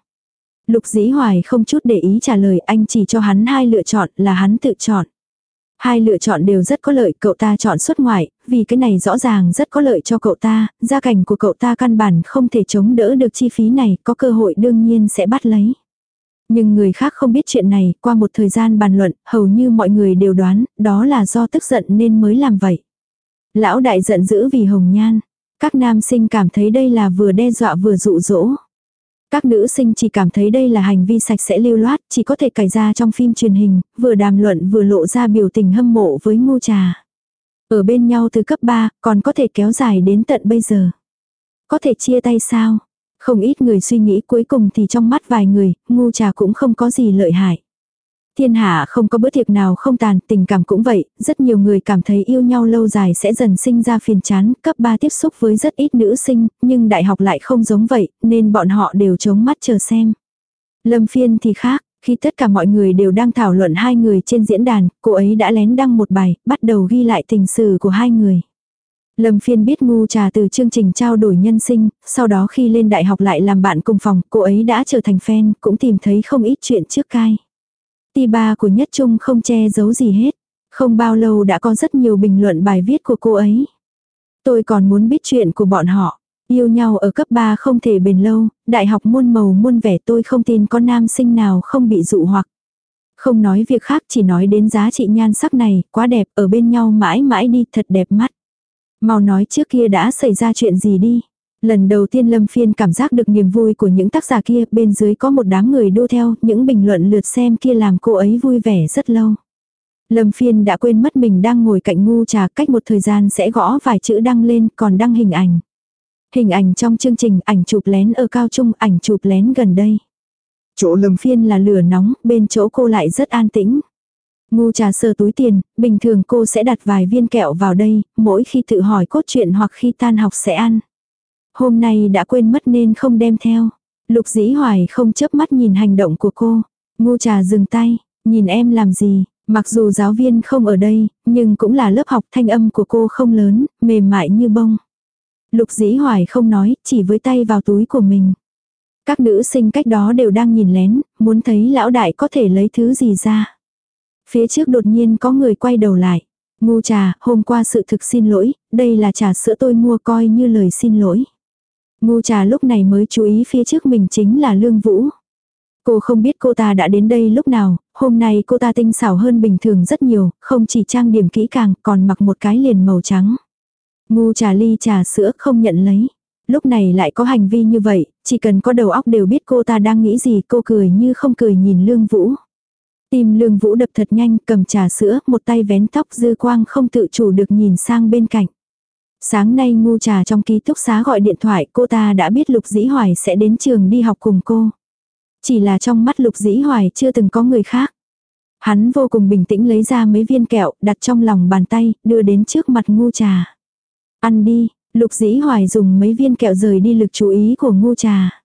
Lục dĩ hoài không chút để ý trả lời anh chỉ cho hắn hai lựa chọn là hắn tự chọn. Hai lựa chọn đều rất có lợi, cậu ta chọn xuất ngoại, vì cái này rõ ràng rất có lợi cho cậu ta, gia cảnh của cậu ta căn bản không thể chống đỡ được chi phí này, có cơ hội đương nhiên sẽ bắt lấy. Nhưng người khác không biết chuyện này, qua một thời gian bàn luận, hầu như mọi người đều đoán, đó là do tức giận nên mới làm vậy. Lão đại giận dữ vì hồng nhan. Các nam sinh cảm thấy đây là vừa đe dọa vừa dụ dỗ. Các nữ sinh chỉ cảm thấy đây là hành vi sạch sẽ lưu loát, chỉ có thể cải ra trong phim truyền hình, vừa đàm luận vừa lộ ra biểu tình hâm mộ với ngu trà. Ở bên nhau từ cấp 3, còn có thể kéo dài đến tận bây giờ. Có thể chia tay sao? Không ít người suy nghĩ cuối cùng thì trong mắt vài người, ngu trà cũng không có gì lợi hại. Thiên hạ không có bữa tiệc nào không tàn, tình cảm cũng vậy, rất nhiều người cảm thấy yêu nhau lâu dài sẽ dần sinh ra phiền chán, cấp 3 tiếp xúc với rất ít nữ sinh, nhưng đại học lại không giống vậy, nên bọn họ đều chống mắt chờ xem. Lâm phiên thì khác, khi tất cả mọi người đều đang thảo luận hai người trên diễn đàn, cô ấy đã lén đăng một bài, bắt đầu ghi lại tình sử của hai người. Lâm Phiên biết ngu trà từ chương trình trao đổi nhân sinh, sau đó khi lên đại học lại làm bạn cùng phòng, cô ấy đã trở thành fan, cũng tìm thấy không ít chuyện trước cai. Ti ba của Nhất Trung không che giấu gì hết. Không bao lâu đã có rất nhiều bình luận bài viết của cô ấy. Tôi còn muốn biết chuyện của bọn họ. Yêu nhau ở cấp 3 không thể bền lâu, đại học muôn màu muôn vẻ tôi không tin có nam sinh nào không bị dụ hoặc. Không nói việc khác chỉ nói đến giá trị nhan sắc này, quá đẹp, ở bên nhau mãi mãi đi, thật đẹp mắt. Mau nói trước kia đã xảy ra chuyện gì đi. Lần đầu tiên Lâm Phiên cảm giác được niềm vui của những tác giả kia, bên dưới có một đám người đua theo, những bình luận lượt xem kia làm cô ấy vui vẻ rất lâu. Lâm Phiên đã quên mất mình đang ngồi cạnh ngu trà cách một thời gian sẽ gõ vài chữ đăng lên còn đăng hình ảnh. Hình ảnh trong chương trình ảnh chụp lén ở cao trung ảnh chụp lén gần đây. Chỗ Lâm Phiên là lửa nóng, bên chỗ cô lại rất an tĩnh. Ngu trà sờ túi tiền, bình thường cô sẽ đặt vài viên kẹo vào đây, mỗi khi tự hỏi cốt truyện hoặc khi tan học sẽ ăn. Hôm nay đã quên mất nên không đem theo. Lục dĩ hoài không chớp mắt nhìn hành động của cô. Ngu trà dừng tay, nhìn em làm gì, mặc dù giáo viên không ở đây, nhưng cũng là lớp học thanh âm của cô không lớn, mềm mại như bông. Lục dĩ hoài không nói, chỉ với tay vào túi của mình. Các nữ sinh cách đó đều đang nhìn lén, muốn thấy lão đại có thể lấy thứ gì ra. Phía trước đột nhiên có người quay đầu lại. Ngu trà, hôm qua sự thực xin lỗi, đây là trà sữa tôi mua coi như lời xin lỗi. Ngu trà lúc này mới chú ý phía trước mình chính là Lương Vũ. Cô không biết cô ta đã đến đây lúc nào, hôm nay cô ta tinh xảo hơn bình thường rất nhiều, không chỉ trang điểm kỹ càng, còn mặc một cái liền màu trắng. Ngu trà ly trà sữa không nhận lấy. Lúc này lại có hành vi như vậy, chỉ cần có đầu óc đều biết cô ta đang nghĩ gì cô cười như không cười nhìn Lương Vũ. Tim Lương Vũ đập thật nhanh cầm trà sữa, một tay vén tóc dư quang không tự chủ được nhìn sang bên cạnh. Sáng nay ngu trà trong ký túc xá gọi điện thoại cô ta đã biết Lục Dĩ Hoài sẽ đến trường đi học cùng cô. Chỉ là trong mắt Lục Dĩ Hoài chưa từng có người khác. Hắn vô cùng bình tĩnh lấy ra mấy viên kẹo đặt trong lòng bàn tay đưa đến trước mặt ngu trà. Ăn đi, Lục Dĩ Hoài dùng mấy viên kẹo rời đi lực chú ý của ngu trà.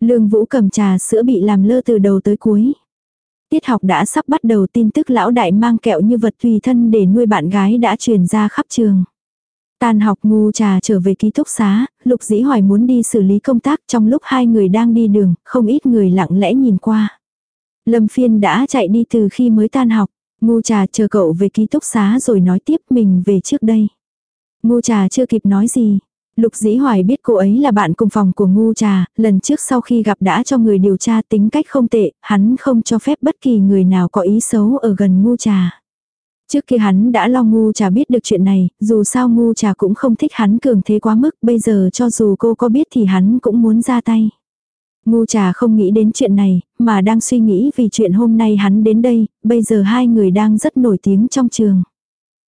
Lương Vũ cầm trà sữa bị làm lơ từ đầu tới cuối. Tiết học đã sắp bắt đầu tin tức lão đại mang kẹo như vật tùy thân để nuôi bạn gái đã truyền ra khắp trường. Tan học ngu trà trở về ký túc xá, Lục Dĩ Hoài muốn đi xử lý công tác trong lúc hai người đang đi đường, không ít người lặng lẽ nhìn qua. Lâm Phiên đã chạy đi từ khi mới tan học, ngu trà chờ cậu về ký túc xá rồi nói tiếp mình về trước đây. Ngu trà chưa kịp nói gì, Lục Dĩ Hoài biết cô ấy là bạn cùng phòng của ngu trà, lần trước sau khi gặp đã cho người điều tra tính cách không tệ, hắn không cho phép bất kỳ người nào có ý xấu ở gần ngu trà. Trước kia hắn đã lo ngu trà biết được chuyện này, dù sao ngu trà cũng không thích hắn cường thế quá mức, bây giờ cho dù cô có biết thì hắn cũng muốn ra tay. Ngu trà không nghĩ đến chuyện này, mà đang suy nghĩ vì chuyện hôm nay hắn đến đây, bây giờ hai người đang rất nổi tiếng trong trường.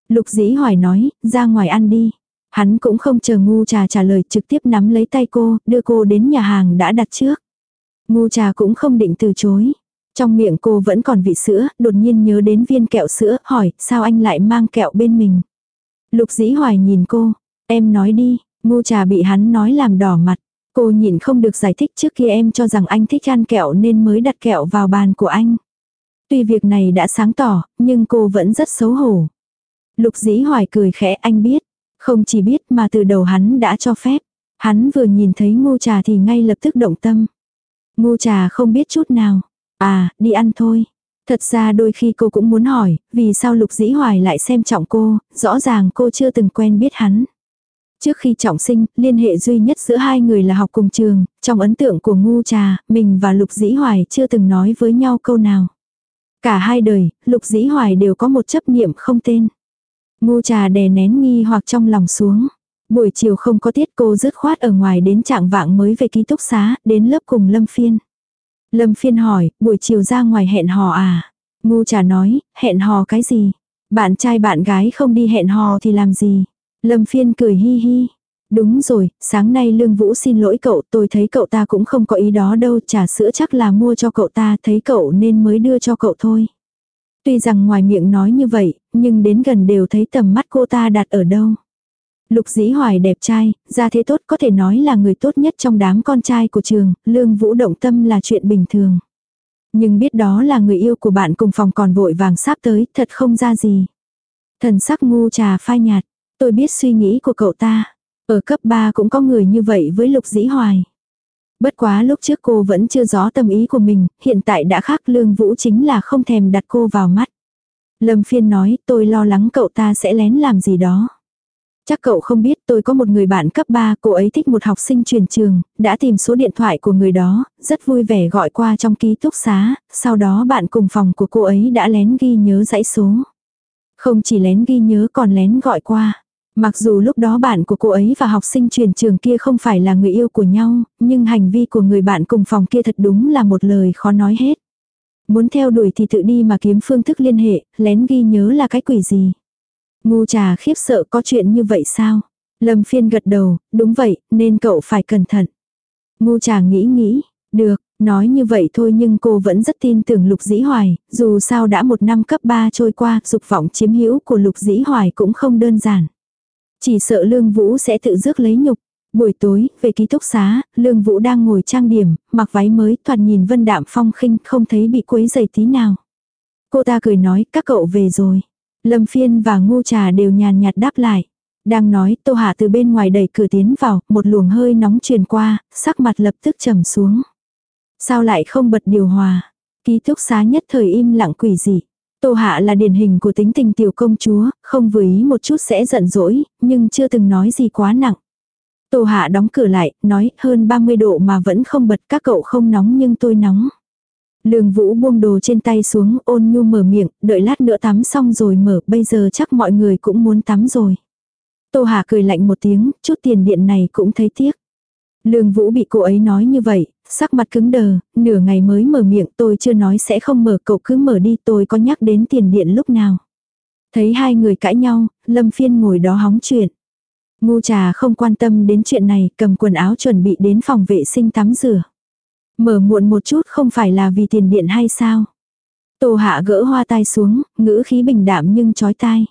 Lục dĩ hỏi nói, ra ngoài ăn đi. Hắn cũng không chờ ngu trà trả lời trực tiếp nắm lấy tay cô, đưa cô đến nhà hàng đã đặt trước. Ngu trà cũng không định từ chối. Trong miệng cô vẫn còn vị sữa, đột nhiên nhớ đến viên kẹo sữa, hỏi, sao anh lại mang kẹo bên mình? Lục dĩ hoài nhìn cô, em nói đi, ngu trà bị hắn nói làm đỏ mặt. Cô nhịn không được giải thích trước kia em cho rằng anh thích ăn kẹo nên mới đặt kẹo vào bàn của anh. Tuy việc này đã sáng tỏ, nhưng cô vẫn rất xấu hổ. Lục dĩ hoài cười khẽ anh biết. Không chỉ biết mà từ đầu hắn đã cho phép. Hắn vừa nhìn thấy ngu trà thì ngay lập tức động tâm. Ngu trà không biết chút nào. À, đi ăn thôi. Thật ra đôi khi cô cũng muốn hỏi, vì sao Lục Dĩ Hoài lại xem trọng cô, rõ ràng cô chưa từng quen biết hắn. Trước khi trọng sinh, liên hệ duy nhất giữa hai người là học cùng trường, trong ấn tượng của ngu trà, mình và Lục Dĩ Hoài chưa từng nói với nhau câu nào. Cả hai đời, Lục Dĩ Hoài đều có một chấp niệm không tên. Ngu trà đè nén nghi hoặc trong lòng xuống. Buổi chiều không có tiết cô dứt khoát ở ngoài đến trạng vạng mới về ký túc xá, đến lớp cùng Lâm Phiên. Lâm Phiên hỏi, buổi chiều ra ngoài hẹn hò à? Ngu trà nói, hẹn hò cái gì? Bạn trai bạn gái không đi hẹn hò thì làm gì? Lâm Phiên cười hi hi. Đúng rồi, sáng nay Lương Vũ xin lỗi cậu, tôi thấy cậu ta cũng không có ý đó đâu, trà sữa chắc là mua cho cậu ta, thấy cậu nên mới đưa cho cậu thôi. Tuy rằng ngoài miệng nói như vậy, nhưng đến gần đều thấy tầm mắt cô ta đặt ở đâu. Lục dĩ hoài đẹp trai, ra thế tốt có thể nói là người tốt nhất trong đám con trai của trường, lương vũ động tâm là chuyện bình thường. Nhưng biết đó là người yêu của bạn cùng phòng còn vội vàng sắp tới, thật không ra gì. Thần sắc ngu trà phai nhạt, tôi biết suy nghĩ của cậu ta. Ở cấp 3 cũng có người như vậy với lục dĩ hoài. Bất quá lúc trước cô vẫn chưa rõ tâm ý của mình, hiện tại đã khác lương vũ chính là không thèm đặt cô vào mắt. Lâm phiên nói tôi lo lắng cậu ta sẽ lén làm gì đó. Chắc cậu không biết tôi có một người bạn cấp 3, cô ấy thích một học sinh truyền trường, đã tìm số điện thoại của người đó, rất vui vẻ gọi qua trong ký túc xá, sau đó bạn cùng phòng của cô ấy đã lén ghi nhớ dãy số. Không chỉ lén ghi nhớ còn lén gọi qua. Mặc dù lúc đó bạn của cô ấy và học sinh truyền trường kia không phải là người yêu của nhau, nhưng hành vi của người bạn cùng phòng kia thật đúng là một lời khó nói hết. Muốn theo đuổi thì tự đi mà kiếm phương thức liên hệ, lén ghi nhớ là cái quỷ gì. Ngu trà khiếp sợ có chuyện như vậy sao? Lâm phiên gật đầu, đúng vậy, nên cậu phải cẩn thận. Ngu trà nghĩ nghĩ, Được, nói như vậy thôi nhưng cô vẫn rất tin tưởng Lục Dĩ Hoài, dù sao đã một năm cấp 3 trôi qua, dục vọng chiếm hữu của Lục Dĩ Hoài cũng không đơn giản. Chỉ sợ Lương Vũ sẽ tự rước lấy nhục. Buổi tối, về ký túc xá, Lương Vũ đang ngồi trang điểm, mặc váy mới, thoạt nhìn vân đạm phong khinh, không thấy bị quấy dày tí nào. Cô ta cười nói, các cậu về rồi. Lâm Phiên và Ngu Trà đều nhàn nhạt đáp lại. Đang nói, Tô Hạ từ bên ngoài đẩy cửa tiến vào, một luồng hơi nóng truyền qua, sắc mặt lập tức trầm xuống. Sao lại không bật điều hòa? Ký túc xá nhất thời im lặng quỷ dị. Tô Hạ là điển hình của tính tình tiểu công chúa, không vừa ý một chút sẽ giận dỗi, nhưng chưa từng nói gì quá nặng. Tô Hạ đóng cửa lại, nói hơn 30 độ mà vẫn không bật các cậu không nóng nhưng tôi nóng. Lương Vũ buông đồ trên tay xuống ôn nhu mở miệng, đợi lát nữa tắm xong rồi mở, bây giờ chắc mọi người cũng muốn tắm rồi. Tô Hà cười lạnh một tiếng, chút tiền điện này cũng thấy tiếc. Lương Vũ bị cô ấy nói như vậy, sắc mặt cứng đờ, nửa ngày mới mở miệng tôi chưa nói sẽ không mở cậu cứ mở đi tôi có nhắc đến tiền điện lúc nào. Thấy hai người cãi nhau, Lâm Phiên ngồi đó hóng chuyện. Ngu trà không quan tâm đến chuyện này, cầm quần áo chuẩn bị đến phòng vệ sinh tắm rửa. Mở muộn một chút không phải là vì tiền điện hay sao? Tô hạ gỡ hoa tai xuống, ngữ khí bình đạm nhưng chói tai.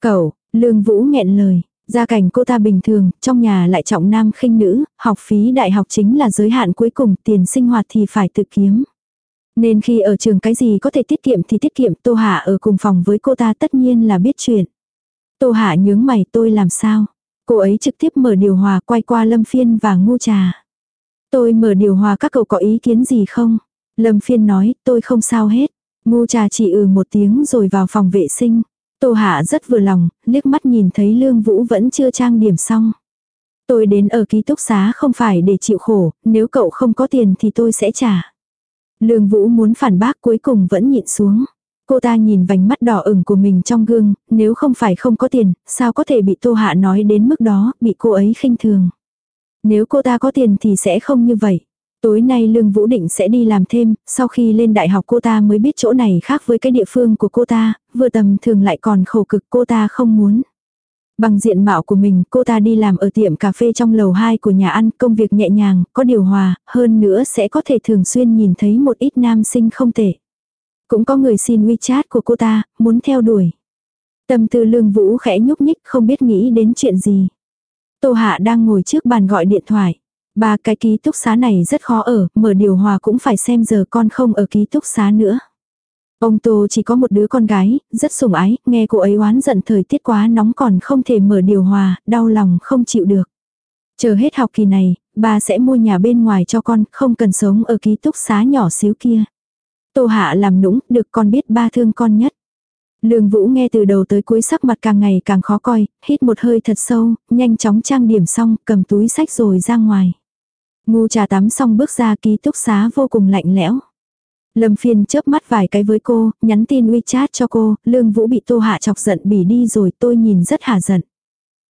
Cậu, lương vũ nghẹn lời. Gia cảnh cô ta bình thường, trong nhà lại trọng nam khinh nữ, học phí đại học chính là giới hạn cuối cùng, tiền sinh hoạt thì phải tự kiếm. Nên khi ở trường cái gì có thể tiết kiệm thì tiết kiệm, Tô Hạ ở cùng phòng với cô ta tất nhiên là biết chuyện. Tô Hạ nhướng mày tôi làm sao? Cô ấy trực tiếp mở điều hòa quay qua Lâm Phiên và ngu trà. Tôi mở điều hòa các cậu có ý kiến gì không? Lâm Phiên nói, tôi không sao hết. Ngu trà chỉ ừ một tiếng rồi vào phòng vệ sinh. Tô Hạ rất vừa lòng, liếc mắt nhìn thấy Lương Vũ vẫn chưa trang điểm xong. Tôi đến ở ký túc xá không phải để chịu khổ, nếu cậu không có tiền thì tôi sẽ trả. Lương Vũ muốn phản bác cuối cùng vẫn nhịn xuống. Cô ta nhìn vành mắt đỏ ửng của mình trong gương, nếu không phải không có tiền, sao có thể bị Tô Hạ nói đến mức đó, bị cô ấy khinh thường. Nếu cô ta có tiền thì sẽ không như vậy. Tối nay Lương Vũ Định sẽ đi làm thêm, sau khi lên đại học cô ta mới biết chỗ này khác với cái địa phương của cô ta, vừa tầm thường lại còn khổ cực cô ta không muốn. Bằng diện mạo của mình, cô ta đi làm ở tiệm cà phê trong lầu 2 của nhà ăn, công việc nhẹ nhàng, có điều hòa, hơn nữa sẽ có thể thường xuyên nhìn thấy một ít nam sinh không tệ. Cũng có người xin WeChat của cô ta, muốn theo đuổi. Tâm tư lương vũ khẽ nhúc nhích không biết nghĩ đến chuyện gì. Tô Hạ đang ngồi trước bàn gọi điện thoại. Ba cái ký túc xá này rất khó ở, mở điều hòa cũng phải xem giờ con không ở ký túc xá nữa. Ông Tô chỉ có một đứa con gái, rất sủng ái, nghe cô ấy oán giận thời tiết quá nóng còn không thể mở điều hòa, đau lòng không chịu được. Chờ hết học kỳ này, ba sẽ mua nhà bên ngoài cho con, không cần sống ở ký túc xá nhỏ xíu kia. Tô Hạ làm nũng, được con biết ba thương con nhất. Lương Vũ nghe từ đầu tới cuối sắc mặt càng ngày càng khó coi, hít một hơi thật sâu, nhanh chóng trang điểm xong, cầm túi sách rồi ra ngoài. Ngu trà tắm xong bước ra ký túc xá vô cùng lạnh lẽo. Lâm phiên chớp mắt vài cái với cô, nhắn tin WeChat cho cô, Lương Vũ bị Tô Hạ chọc giận bỉ đi rồi tôi nhìn rất hà giận.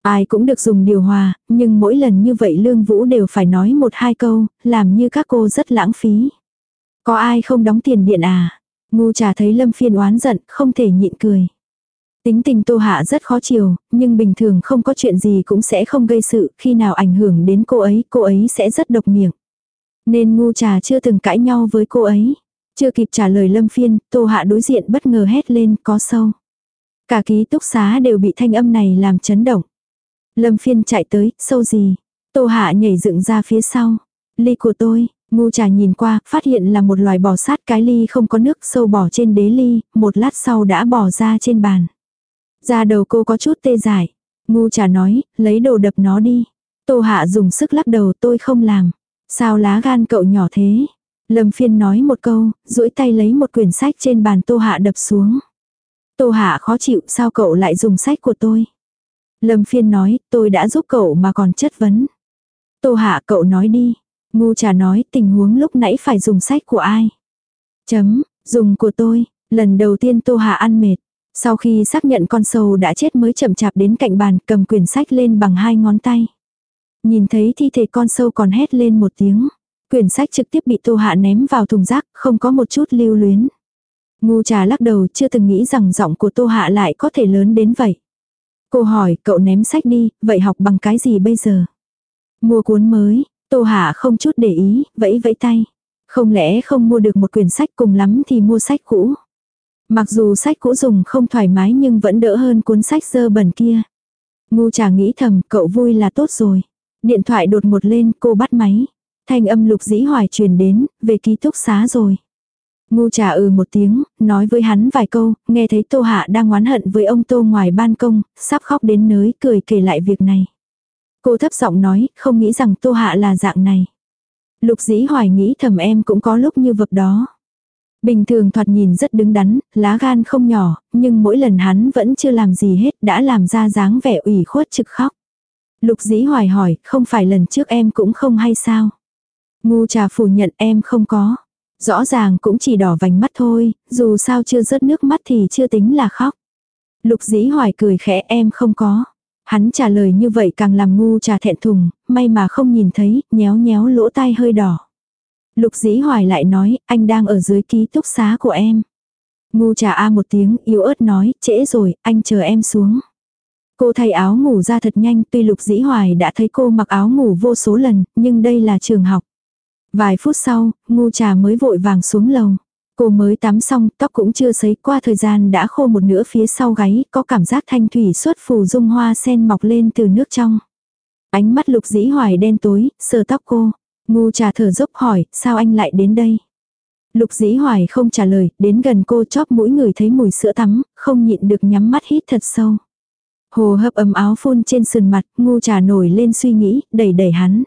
Ai cũng được dùng điều hòa, nhưng mỗi lần như vậy Lương Vũ đều phải nói một hai câu, làm như các cô rất lãng phí. Có ai không đóng tiền điện à? Ngu trà thấy Lâm phiên oán giận, không thể nhịn cười. Tính tình Tô Hạ rất khó chiều, nhưng bình thường không có chuyện gì cũng sẽ không gây sự, khi nào ảnh hưởng đến cô ấy, cô ấy sẽ rất độc miệng. Nên ngu trà chưa từng cãi nhau với cô ấy. Chưa kịp trả lời Lâm Phiên, Tô Hạ đối diện bất ngờ hét lên, có sâu. Cả ký túc xá đều bị thanh âm này làm chấn động. Lâm Phiên chạy tới, sâu gì? Tô Hạ nhảy dựng ra phía sau. Ly của tôi, ngu trà nhìn qua, phát hiện là một loài bò sát cái ly không có nước sâu bỏ trên đế ly, một lát sau đã bỏ ra trên bàn. Ra đầu cô có chút tê dại. Ngu trà nói, lấy đồ đập nó đi. Tô Hạ dùng sức lắc đầu tôi không làm. Sao lá gan cậu nhỏ thế? Lâm phiên nói một câu, duỗi tay lấy một quyển sách trên bàn Tô Hạ đập xuống. Tô Hạ khó chịu sao cậu lại dùng sách của tôi? Lâm phiên nói, tôi đã giúp cậu mà còn chất vấn. Tô Hạ cậu nói đi. Ngu trà nói tình huống lúc nãy phải dùng sách của ai? Chấm, dùng của tôi. Lần đầu tiên Tô hà ăn mệt. Sau khi xác nhận con sâu đã chết mới chậm chạp đến cạnh bàn cầm quyển sách lên bằng hai ngón tay. Nhìn thấy thi thể con sâu còn hét lên một tiếng. Quyển sách trực tiếp bị Tô Hạ ném vào thùng rác, không có một chút lưu luyến. Ngu trà lắc đầu chưa từng nghĩ rằng giọng của Tô Hạ lại có thể lớn đến vậy. Cô hỏi, cậu ném sách đi, vậy học bằng cái gì bây giờ? Mua cuốn mới, Tô Hạ không chút để ý, vẫy vẫy tay. Không lẽ không mua được một quyển sách cùng lắm thì mua sách cũ. Mặc dù sách cũ dùng không thoải mái nhưng vẫn đỡ hơn cuốn sách dơ bẩn kia. Ngu trà nghĩ thầm, cậu vui là tốt rồi. Điện thoại đột một lên, cô bắt máy. Thanh âm lục dĩ hoài truyền đến, về ký túc xá rồi. Ngu trà ừ một tiếng, nói với hắn vài câu, nghe thấy Tô Hạ đang oán hận với ông Tô ngoài ban công, sắp khóc đến nới cười kể lại việc này. Cô thấp giọng nói, không nghĩ rằng Tô Hạ là dạng này. Lục dĩ hoài nghĩ thầm em cũng có lúc như vực đó. Bình thường thoạt nhìn rất đứng đắn, lá gan không nhỏ, nhưng mỗi lần hắn vẫn chưa làm gì hết đã làm ra dáng vẻ ủy khuất trực khóc. Lục dĩ hoài hỏi, không phải lần trước em cũng không hay sao? Ngu trà phủ nhận em không có. Rõ ràng cũng chỉ đỏ vành mắt thôi, dù sao chưa rớt nước mắt thì chưa tính là khóc. Lục dĩ hoài cười khẽ em không có. Hắn trả lời như vậy càng làm ngu trà thẹn thùng, may mà không nhìn thấy, nhéo nhéo lỗ tai hơi đỏ. Lục dĩ hoài lại nói, anh đang ở dưới ký túc xá của em. Ngu trà a một tiếng, yếu ớt nói, trễ rồi, anh chờ em xuống. Cô thay áo ngủ ra thật nhanh, tuy lục dĩ hoài đã thấy cô mặc áo ngủ vô số lần, nhưng đây là trường học. Vài phút sau, ngu trà mới vội vàng xuống lầu. Cô mới tắm xong, tóc cũng chưa sấy qua thời gian đã khô một nửa phía sau gáy, có cảm giác thanh thủy xuất phù dung hoa sen mọc lên từ nước trong. Ánh mắt lục dĩ hoài đen tối, sờ tóc cô. Ngu trà thở dốc hỏi, sao anh lại đến đây? Lục dĩ hoài không trả lời, đến gần cô chóp mũi người thấy mùi sữa tắm, không nhịn được nhắm mắt hít thật sâu. Hồ hấp ấm áo phun trên sườn mặt, ngu trà nổi lên suy nghĩ, đẩy đẩy hắn.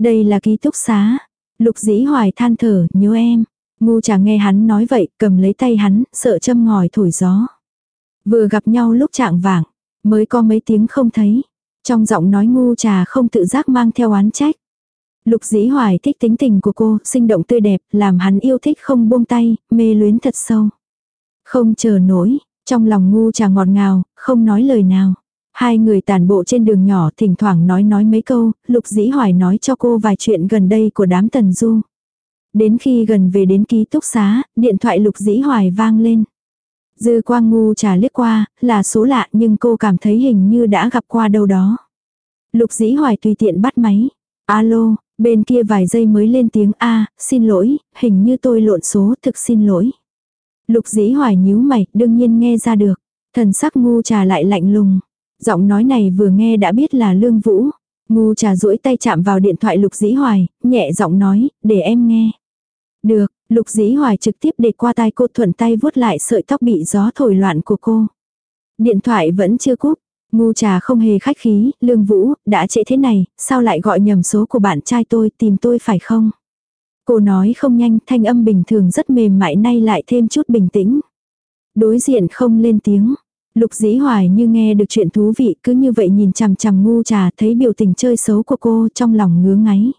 Đây là ký túc xá. Lục dĩ hoài than thở, nhớ em. Ngu trà nghe hắn nói vậy, cầm lấy tay hắn, sợ châm ngòi thổi gió. Vừa gặp nhau lúc trạng vảng, mới có mấy tiếng không thấy. Trong giọng nói ngu trà không tự giác mang theo oán trách. Lục dĩ hoài thích tính tình của cô, sinh động tươi đẹp, làm hắn yêu thích không buông tay, mê luyến thật sâu. Không chờ nổi, trong lòng ngu trà ngọt ngào, không nói lời nào. Hai người tàn bộ trên đường nhỏ thỉnh thoảng nói nói mấy câu, lục dĩ hoài nói cho cô vài chuyện gần đây của đám tần du. Đến khi gần về đến ký túc xá, điện thoại lục dĩ hoài vang lên. Dư quang ngu trà liếc qua, là số lạ nhưng cô cảm thấy hình như đã gặp qua đâu đó. Lục dĩ hoài tùy tiện bắt máy. Alo, bên kia vài giây mới lên tiếng A, xin lỗi, hình như tôi lộn số thực xin lỗi. Lục dĩ hoài nhíu mày, đương nhiên nghe ra được. Thần sắc ngu trà lại lạnh lùng. Giọng nói này vừa nghe đã biết là lương vũ. Ngu trà duỗi tay chạm vào điện thoại lục dĩ hoài, nhẹ giọng nói, để em nghe. Được, lục dĩ hoài trực tiếp để qua tai cô thuận tay vuốt lại sợi tóc bị gió thổi loạn của cô. Điện thoại vẫn chưa cúp. Ngu trà không hề khách khí, lương vũ, đã trễ thế này, sao lại gọi nhầm số của bạn trai tôi, tìm tôi phải không? Cô nói không nhanh, thanh âm bình thường rất mềm mại nay lại thêm chút bình tĩnh. Đối diện không lên tiếng. Lục dĩ hoài như nghe được chuyện thú vị cứ như vậy nhìn chằm chằm ngu trà thấy biểu tình chơi xấu của cô trong lòng ngứa ngáy.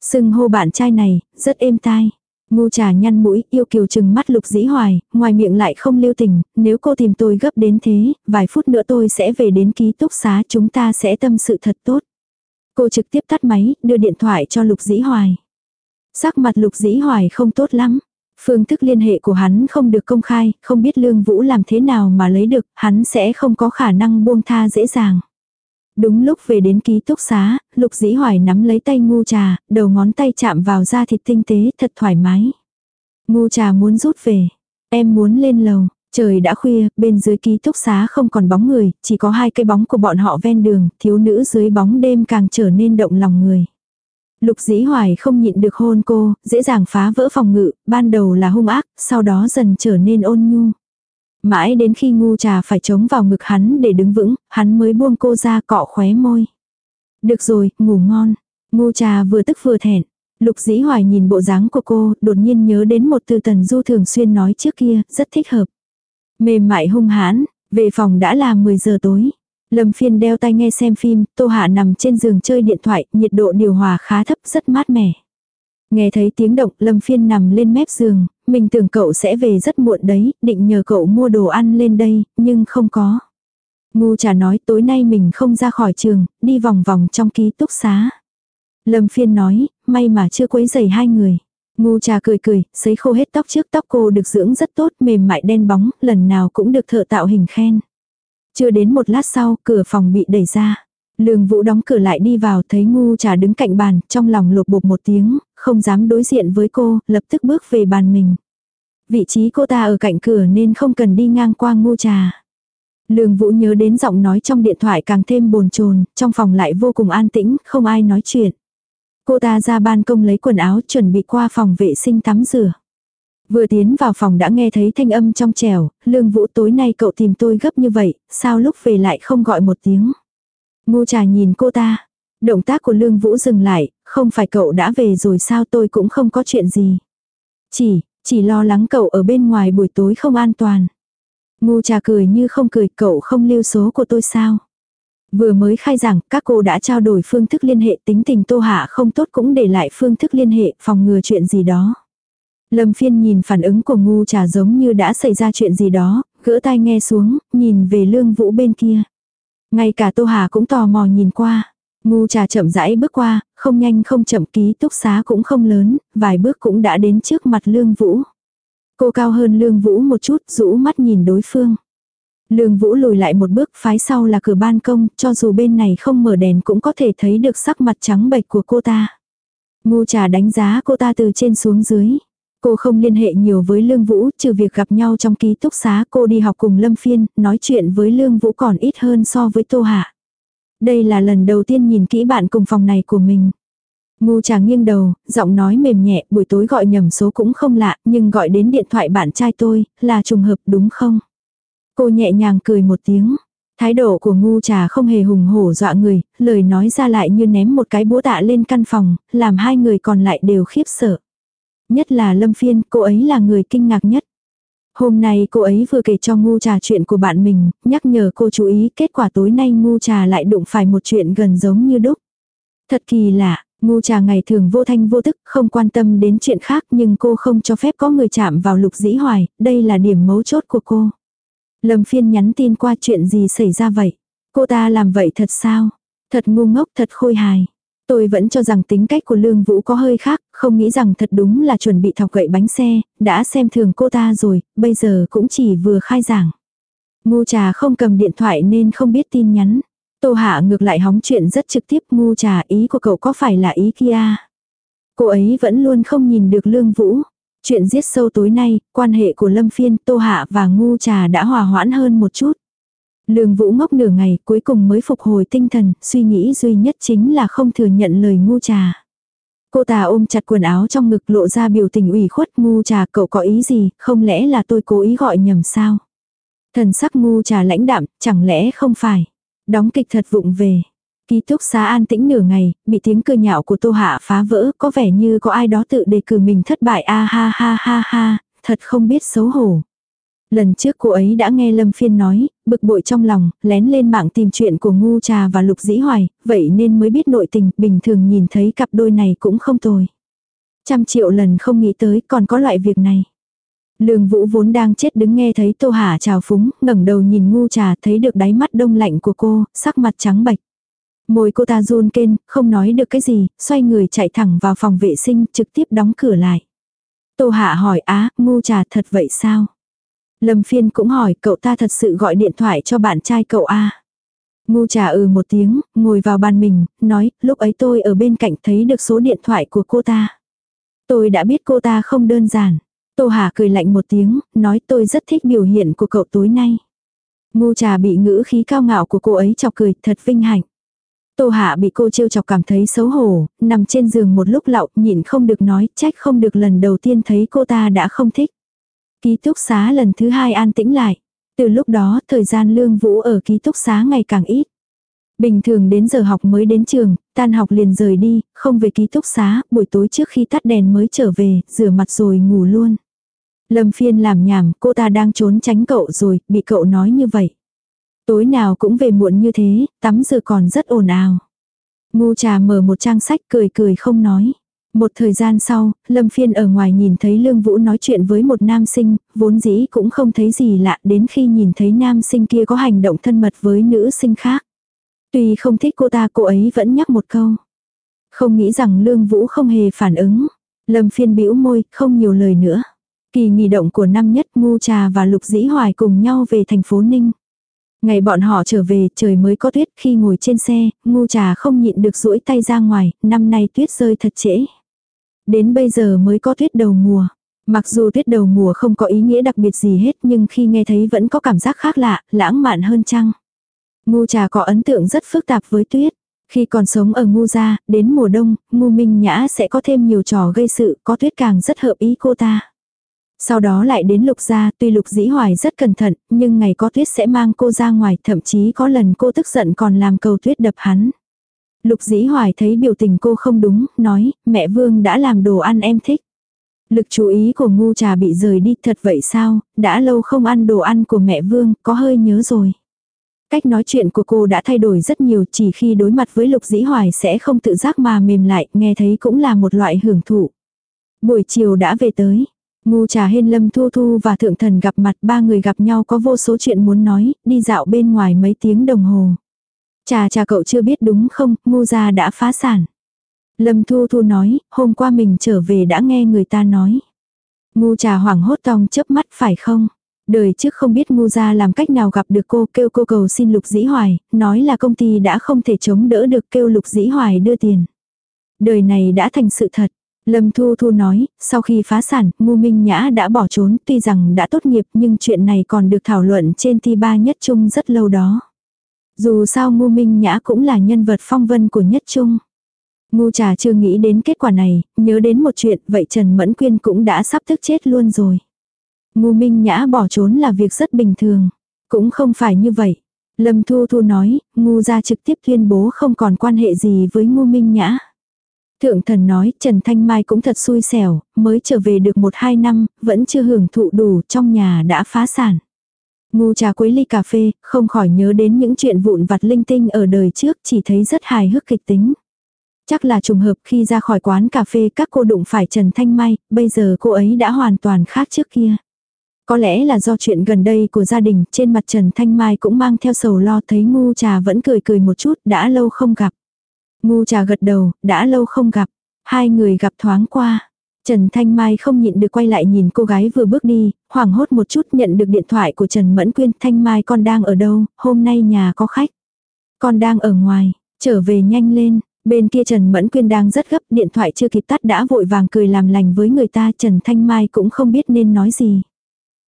Sưng hô bạn trai này, rất êm tai. Ngu trà nhăn mũi, yêu kiều chừng mắt lục dĩ hoài, ngoài miệng lại không lưu tình, nếu cô tìm tôi gấp đến thế, vài phút nữa tôi sẽ về đến ký túc xá chúng ta sẽ tâm sự thật tốt. Cô trực tiếp tắt máy, đưa điện thoại cho lục dĩ hoài. Sắc mặt lục dĩ hoài không tốt lắm. Phương thức liên hệ của hắn không được công khai, không biết lương vũ làm thế nào mà lấy được, hắn sẽ không có khả năng buông tha dễ dàng. Đúng lúc về đến ký túc xá, lục dĩ hoài nắm lấy tay ngu trà, đầu ngón tay chạm vào da thịt tinh tế thật thoải mái. Ngu trà muốn rút về. Em muốn lên lầu. Trời đã khuya, bên dưới ký túc xá không còn bóng người, chỉ có hai cây bóng của bọn họ ven đường, thiếu nữ dưới bóng đêm càng trở nên động lòng người. Lục dĩ hoài không nhịn được hôn cô, dễ dàng phá vỡ phòng ngự, ban đầu là hung ác, sau đó dần trở nên ôn nhu. Mãi đến khi ngu trà phải chống vào ngực hắn để đứng vững, hắn mới buông cô ra cọ khóe môi. Được rồi, ngủ ngon. Ngu trà vừa tức vừa thẹn. Lục dĩ hoài nhìn bộ dáng của cô, đột nhiên nhớ đến một từ tần du thường xuyên nói trước kia, rất thích hợp. Mềm mại hung hãn, về phòng đã là 10 giờ tối. Lâm phiên đeo tai nghe xem phim, tô hạ nằm trên giường chơi điện thoại, nhiệt độ điều hòa khá thấp, rất mát mẻ. Nghe thấy tiếng động, Lâm phiên nằm lên mép giường, mình tưởng cậu sẽ về rất muộn đấy, định nhờ cậu mua đồ ăn lên đây, nhưng không có. Ngu trà nói tối nay mình không ra khỏi trường, đi vòng vòng trong ký túc xá. Lâm phiên nói, may mà chưa quấy dày hai người. Ngu trà cười cười, sấy khô hết tóc trước tóc cô được dưỡng rất tốt, mềm mại đen bóng, lần nào cũng được thợ tạo hình khen. Chưa đến một lát sau, cửa phòng bị đẩy ra. Lương Vũ đóng cửa lại đi vào thấy ngu trà đứng cạnh bàn, trong lòng lột bột một tiếng, không dám đối diện với cô, lập tức bước về bàn mình. Vị trí cô ta ở cạnh cửa nên không cần đi ngang qua ngu trà. Lương Vũ nhớ đến giọng nói trong điện thoại càng thêm bồn chồn, trong phòng lại vô cùng an tĩnh, không ai nói chuyện. Cô ta ra ban công lấy quần áo chuẩn bị qua phòng vệ sinh tắm rửa. Vừa tiến vào phòng đã nghe thấy thanh âm trong trẻo, Lương Vũ tối nay cậu tìm tôi gấp như vậy, sao lúc về lại không gọi một tiếng. Ngu trà nhìn cô ta. Động tác của Lương Vũ dừng lại, không phải cậu đã về rồi sao tôi cũng không có chuyện gì. Chỉ, chỉ lo lắng cậu ở bên ngoài buổi tối không an toàn. Ngu trà cười như không cười cậu không lưu số của tôi sao. Vừa mới khai giảng, các cô đã trao đổi phương thức liên hệ tính tình Tô Hạ không tốt cũng để lại phương thức liên hệ phòng ngừa chuyện gì đó. Lâm phiên nhìn phản ứng của ngu trà giống như đã xảy ra chuyện gì đó, gỡ tai nghe xuống, nhìn về lương vũ bên kia. Ngay cả Tô Hà cũng tò mò nhìn qua. Ngu trà chậm rãi bước qua, không nhanh không chậm ký túc xá cũng không lớn, vài bước cũng đã đến trước mặt lương vũ. Cô cao hơn lương vũ một chút, rũ mắt nhìn đối phương. Lương Vũ lùi lại một bước phái sau là cửa ban công, cho dù bên này không mở đèn cũng có thể thấy được sắc mặt trắng bệch của cô ta. Ngu trà đánh giá cô ta từ trên xuống dưới. Cô không liên hệ nhiều với Lương Vũ, trừ việc gặp nhau trong ký túc xá cô đi học cùng Lâm Phiên, nói chuyện với Lương Vũ còn ít hơn so với Tô Hạ. Đây là lần đầu tiên nhìn kỹ bạn cùng phòng này của mình. Ngu trà nghiêng đầu, giọng nói mềm nhẹ, buổi tối gọi nhầm số cũng không lạ, nhưng gọi đến điện thoại bạn trai tôi, là trùng hợp đúng không? Cô nhẹ nhàng cười một tiếng. Thái độ của ngu trà không hề hùng hổ dọa người, lời nói ra lại như ném một cái búa tạ lên căn phòng, làm hai người còn lại đều khiếp sợ. Nhất là Lâm Phiên, cô ấy là người kinh ngạc nhất. Hôm nay cô ấy vừa kể cho ngu trà chuyện của bạn mình, nhắc nhở cô chú ý kết quả tối nay ngu trà lại đụng phải một chuyện gần giống như đúc. Thật kỳ lạ, ngu trà ngày thường vô thanh vô tức, không quan tâm đến chuyện khác nhưng cô không cho phép có người chạm vào lục dĩ hoài, đây là điểm mấu chốt của cô. Lâm phiên nhắn tin qua chuyện gì xảy ra vậy. Cô ta làm vậy thật sao? Thật ngu ngốc thật khôi hài. Tôi vẫn cho rằng tính cách của Lương Vũ có hơi khác, không nghĩ rằng thật đúng là chuẩn bị thọc gậy bánh xe, đã xem thường cô ta rồi, bây giờ cũng chỉ vừa khai giảng. Ngu trà không cầm điện thoại nên không biết tin nhắn. Tô Hạ ngược lại hóng chuyện rất trực tiếp ngu trà ý của cậu có phải là ý kia. Cô ấy vẫn luôn không nhìn được Lương Vũ. Chuyện giết sâu tối nay, quan hệ của Lâm Phiên, Tô Hạ và Ngu Trà đã hòa hoãn hơn một chút. Lương Vũ ngốc nửa ngày cuối cùng mới phục hồi tinh thần, suy nghĩ duy nhất chính là không thừa nhận lời Ngu Trà. Cô ta ôm chặt quần áo trong ngực lộ ra biểu tình ủy khuất Ngu Trà cậu có ý gì, không lẽ là tôi cố ý gọi nhầm sao? Thần sắc Ngu Trà lãnh đạm, chẳng lẽ không phải? Đóng kịch thật vụng về. Ký túc xá an tĩnh nửa ngày, bị tiếng cười nhạo của Tô Hạ phá vỡ, có vẻ như có ai đó tự đề cử mình thất bại a ha ha ha ha, thật không biết xấu hổ. Lần trước cô ấy đã nghe Lâm Phiên nói, bực bội trong lòng, lén lên mạng tìm chuyện của Ngu Trà và Lục Dĩ Hoài, vậy nên mới biết nội tình, bình thường nhìn thấy cặp đôi này cũng không tồi. Trăm triệu lần không nghĩ tới còn có loại việc này. Lương Vũ vốn đang chết đứng nghe thấy Tô Hà chào phúng, ngẩng đầu nhìn Ngu Trà thấy được đáy mắt đông lạnh của cô, sắc mặt trắng bệch. Môi cô ta run kên, không nói được cái gì, xoay người chạy thẳng vào phòng vệ sinh, trực tiếp đóng cửa lại. Tô Hạ hỏi á, ngu trà thật vậy sao? Lâm Phiên cũng hỏi cậu ta thật sự gọi điện thoại cho bạn trai cậu a Ngu trà ừ một tiếng, ngồi vào bàn mình, nói, lúc ấy tôi ở bên cạnh thấy được số điện thoại của cô ta. Tôi đã biết cô ta không đơn giản. Tô Hà cười lạnh một tiếng, nói tôi rất thích biểu hiện của cậu tối nay. Ngu trà bị ngữ khí cao ngạo của cô ấy chọc cười, thật vinh hạnh. Tô Hạ bị cô trêu chọc cảm thấy xấu hổ, nằm trên giường một lúc lạo, nhịn không được nói, trách không được lần đầu tiên thấy cô ta đã không thích. Ký túc xá lần thứ hai an tĩnh lại. Từ lúc đó, thời gian lương vũ ở ký túc xá ngày càng ít. Bình thường đến giờ học mới đến trường, tan học liền rời đi, không về ký túc xá, buổi tối trước khi tắt đèn mới trở về, rửa mặt rồi ngủ luôn. Lâm phiên làm nhảm, cô ta đang trốn tránh cậu rồi, bị cậu nói như vậy. Tối nào cũng về muộn như thế, tắm giờ còn rất ồn ào. Ngu trà mở một trang sách cười cười không nói. Một thời gian sau, Lâm Phiên ở ngoài nhìn thấy Lương Vũ nói chuyện với một nam sinh, vốn dĩ cũng không thấy gì lạ đến khi nhìn thấy nam sinh kia có hành động thân mật với nữ sinh khác. Tuy không thích cô ta cô ấy vẫn nhắc một câu. Không nghĩ rằng Lương Vũ không hề phản ứng. Lâm Phiên bĩu môi, không nhiều lời nữa. Kỳ nghỉ động của năm nhất Ngu Trà và Lục Dĩ Hoài cùng nhau về thành phố Ninh. Ngày bọn họ trở về, trời mới có tuyết, khi ngồi trên xe, ngu trà không nhịn được duỗi tay ra ngoài, năm nay tuyết rơi thật trễ. Đến bây giờ mới có tuyết đầu mùa. Mặc dù tuyết đầu mùa không có ý nghĩa đặc biệt gì hết nhưng khi nghe thấy vẫn có cảm giác khác lạ, lãng mạn hơn chăng. Ngu trà có ấn tượng rất phức tạp với tuyết. Khi còn sống ở ngu gia, đến mùa đông, ngu minh nhã sẽ có thêm nhiều trò gây sự, có tuyết càng rất hợp ý cô ta. Sau đó lại đến lục gia, tuy lục dĩ hoài rất cẩn thận, nhưng ngày có tuyết sẽ mang cô ra ngoài, thậm chí có lần cô tức giận còn làm cầu tuyết đập hắn. Lục dĩ hoài thấy biểu tình cô không đúng, nói, mẹ Vương đã làm đồ ăn em thích. Lực chú ý của ngu trà bị rời đi thật vậy sao, đã lâu không ăn đồ ăn của mẹ Vương, có hơi nhớ rồi. Cách nói chuyện của cô đã thay đổi rất nhiều chỉ khi đối mặt với lục dĩ hoài sẽ không tự giác mà mềm lại, nghe thấy cũng là một loại hưởng thụ. Buổi chiều đã về tới. Ngu trà hên lâm thu thu và thượng thần gặp mặt ba người gặp nhau có vô số chuyện muốn nói, đi dạo bên ngoài mấy tiếng đồng hồ chà chà cậu chưa biết đúng không, ngu gia đã phá sản. Lâm Thu Thu nói, hôm qua mình trở về đã nghe người ta nói. Ngu trà hoảng hốt tòng chớp mắt phải không? Đời trước không biết ngu gia làm cách nào gặp được cô kêu cô cầu xin lục dĩ hoài, nói là công ty đã không thể chống đỡ được kêu lục dĩ hoài đưa tiền. Đời này đã thành sự thật. Lâm Thu Thu nói, sau khi phá sản, Ngu Minh Nhã đã bỏ trốn, tuy rằng đã tốt nghiệp nhưng chuyện này còn được thảo luận trên ti ba nhất trung rất lâu đó. Dù sao Ngu Minh Nhã cũng là nhân vật phong vân của nhất trung. Ngu trà chưa nghĩ đến kết quả này, nhớ đến một chuyện, vậy Trần Mẫn Quyên cũng đã sắp thức chết luôn rồi. Ngu Minh Nhã bỏ trốn là việc rất bình thường. Cũng không phải như vậy. Lâm Thu Thu nói, Ngu ra trực tiếp tuyên bố không còn quan hệ gì với Ngu Minh Nhã. Thượng thần nói, Trần Thanh Mai cũng thật xui xẻo, mới trở về được một hai năm, vẫn chưa hưởng thụ đủ, trong nhà đã phá sản. Ngu trà quấy ly cà phê, không khỏi nhớ đến những chuyện vụn vặt linh tinh ở đời trước, chỉ thấy rất hài hước kịch tính. Chắc là trùng hợp khi ra khỏi quán cà phê các cô đụng phải Trần Thanh Mai, bây giờ cô ấy đã hoàn toàn khác trước kia. Có lẽ là do chuyện gần đây của gia đình, trên mặt Trần Thanh Mai cũng mang theo sầu lo thấy ngu trà vẫn cười cười một chút, đã lâu không gặp. Ngu trà gật đầu, đã lâu không gặp. Hai người gặp thoáng qua. Trần Thanh Mai không nhịn được quay lại nhìn cô gái vừa bước đi, hoảng hốt một chút nhận được điện thoại của Trần Mẫn Quyên. Thanh Mai con đang ở đâu, hôm nay nhà có khách. Con đang ở ngoài, trở về nhanh lên. Bên kia Trần Mẫn Quyên đang rất gấp, điện thoại chưa kịp tắt đã vội vàng cười làm lành với người ta. Trần Thanh Mai cũng không biết nên nói gì.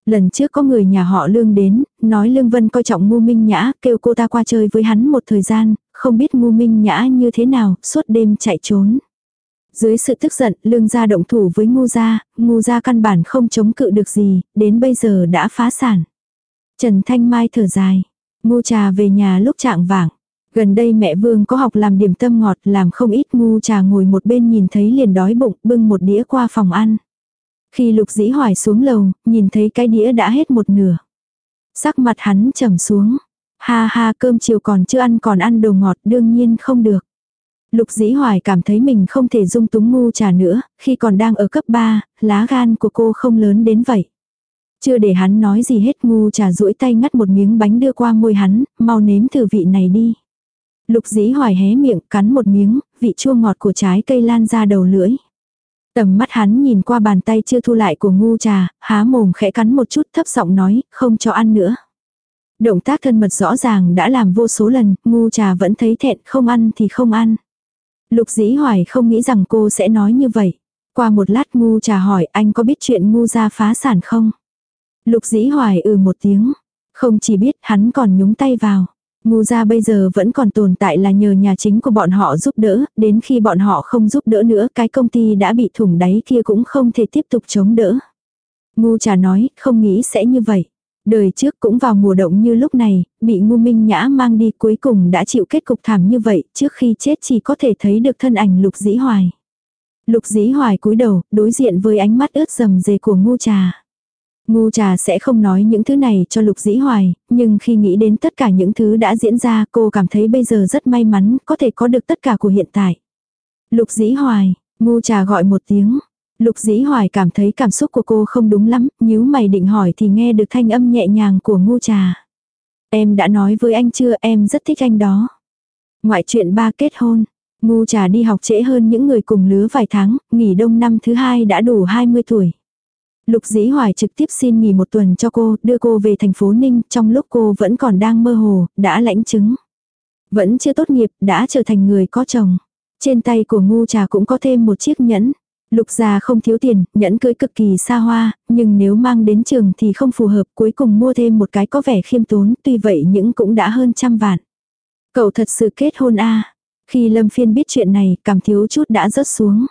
Lần trước có người nhà họ Lương đến, nói Lương Vân coi trọng Ngu Minh Nhã, kêu cô ta qua chơi với hắn một thời gian, không biết Ngu Minh Nhã như thế nào, suốt đêm chạy trốn. Dưới sự tức giận, Lương gia động thủ với Ngu gia, Ngu gia căn bản không chống cự được gì, đến bây giờ đã phá sản. Trần Thanh Mai thở dài, Ngu trà về nhà lúc trạng vảng Gần đây mẹ Vương có học làm điểm tâm ngọt làm không ít ngu trà ngồi một bên nhìn thấy liền đói bụng bưng một đĩa qua phòng ăn. Khi lục dĩ hoài xuống lầu, nhìn thấy cái đĩa đã hết một nửa. Sắc mặt hắn trầm xuống. Ha ha cơm chiều còn chưa ăn còn ăn đồ ngọt đương nhiên không được. Lục dĩ hoài cảm thấy mình không thể dung túng ngu trà nữa, khi còn đang ở cấp 3, lá gan của cô không lớn đến vậy. Chưa để hắn nói gì hết ngu trà duỗi tay ngắt một miếng bánh đưa qua môi hắn, mau nếm thử vị này đi. Lục dĩ hoài hé miệng cắn một miếng, vị chua ngọt của trái cây lan ra đầu lưỡi. Tầm mắt hắn nhìn qua bàn tay chưa thu lại của ngu trà, há mồm khẽ cắn một chút thấp giọng nói, không cho ăn nữa. Động tác thân mật rõ ràng đã làm vô số lần, ngu trà vẫn thấy thẹn không ăn thì không ăn. Lục dĩ hoài không nghĩ rằng cô sẽ nói như vậy. Qua một lát ngu trà hỏi anh có biết chuyện ngu ra phá sản không? Lục dĩ hoài ừ một tiếng. Không chỉ biết hắn còn nhúng tay vào. Ngu gia bây giờ vẫn còn tồn tại là nhờ nhà chính của bọn họ giúp đỡ, đến khi bọn họ không giúp đỡ nữa cái công ty đã bị thủng đáy kia cũng không thể tiếp tục chống đỡ. Ngu trà nói, không nghĩ sẽ như vậy. Đời trước cũng vào mùa động như lúc này, bị ngu minh nhã mang đi cuối cùng đã chịu kết cục thảm như vậy, trước khi chết chỉ có thể thấy được thân ảnh lục dĩ hoài. Lục dĩ hoài cúi đầu, đối diện với ánh mắt ướt rầm rề của ngu trà. Ngu trà sẽ không nói những thứ này cho lục dĩ hoài, nhưng khi nghĩ đến tất cả những thứ đã diễn ra cô cảm thấy bây giờ rất may mắn có thể có được tất cả của hiện tại. Lục dĩ hoài, ngu trà gọi một tiếng. Lục dĩ hoài cảm thấy cảm xúc của cô không đúng lắm, Nếu mày định hỏi thì nghe được thanh âm nhẹ nhàng của ngu trà. Em đã nói với anh chưa em rất thích anh đó. Ngoại chuyện ba kết hôn. Ngu trà đi học trễ hơn những người cùng lứa vài tháng, nghỉ đông năm thứ hai đã đủ 20 tuổi. Lục dĩ hoài trực tiếp xin nghỉ một tuần cho cô, đưa cô về thành phố Ninh, trong lúc cô vẫn còn đang mơ hồ, đã lãnh chứng. Vẫn chưa tốt nghiệp, đã trở thành người có chồng. Trên tay của ngu trà cũng có thêm một chiếc nhẫn. Lục gia không thiếu tiền, nhẫn cưới cực kỳ xa hoa, nhưng nếu mang đến trường thì không phù hợp, cuối cùng mua thêm một cái có vẻ khiêm tốn, tuy vậy những cũng đã hơn trăm vạn. Cậu thật sự kết hôn a Khi Lâm Phiên biết chuyện này, cảm thiếu chút đã rớt xuống.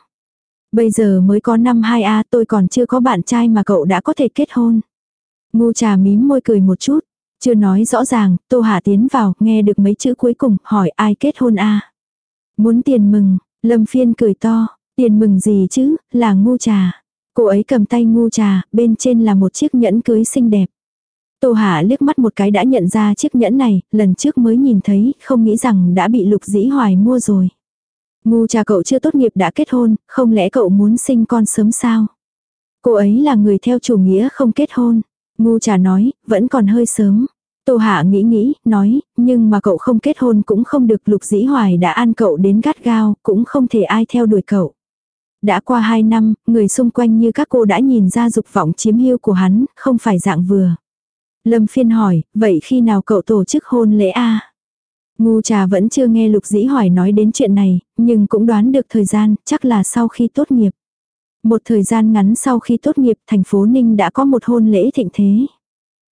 Bây giờ mới có năm 2A tôi còn chưa có bạn trai mà cậu đã có thể kết hôn. Ngu trà mím môi cười một chút. Chưa nói rõ ràng, Tô Hà tiến vào, nghe được mấy chữ cuối cùng, hỏi ai kết hôn a Muốn tiền mừng, Lâm Phiên cười to, tiền mừng gì chứ, là ngu trà. Cô ấy cầm tay ngu trà, bên trên là một chiếc nhẫn cưới xinh đẹp. Tô Hạ liếc mắt một cái đã nhận ra chiếc nhẫn này, lần trước mới nhìn thấy, không nghĩ rằng đã bị Lục Dĩ Hoài mua rồi. Ngu trà cậu chưa tốt nghiệp đã kết hôn, không lẽ cậu muốn sinh con sớm sao? Cô ấy là người theo chủ nghĩa không kết hôn. Ngu trà nói, vẫn còn hơi sớm. Tô Hạ nghĩ nghĩ, nói, nhưng mà cậu không kết hôn cũng không được lục dĩ hoài đã ăn cậu đến gắt gao, cũng không thể ai theo đuổi cậu. Đã qua hai năm, người xung quanh như các cô đã nhìn ra dục vọng chiếm hưu của hắn, không phải dạng vừa. Lâm phiên hỏi, vậy khi nào cậu tổ chức hôn lễ a Ngu trà vẫn chưa nghe lục dĩ hỏi nói đến chuyện này, nhưng cũng đoán được thời gian, chắc là sau khi tốt nghiệp. Một thời gian ngắn sau khi tốt nghiệp, thành phố Ninh đã có một hôn lễ thịnh thế.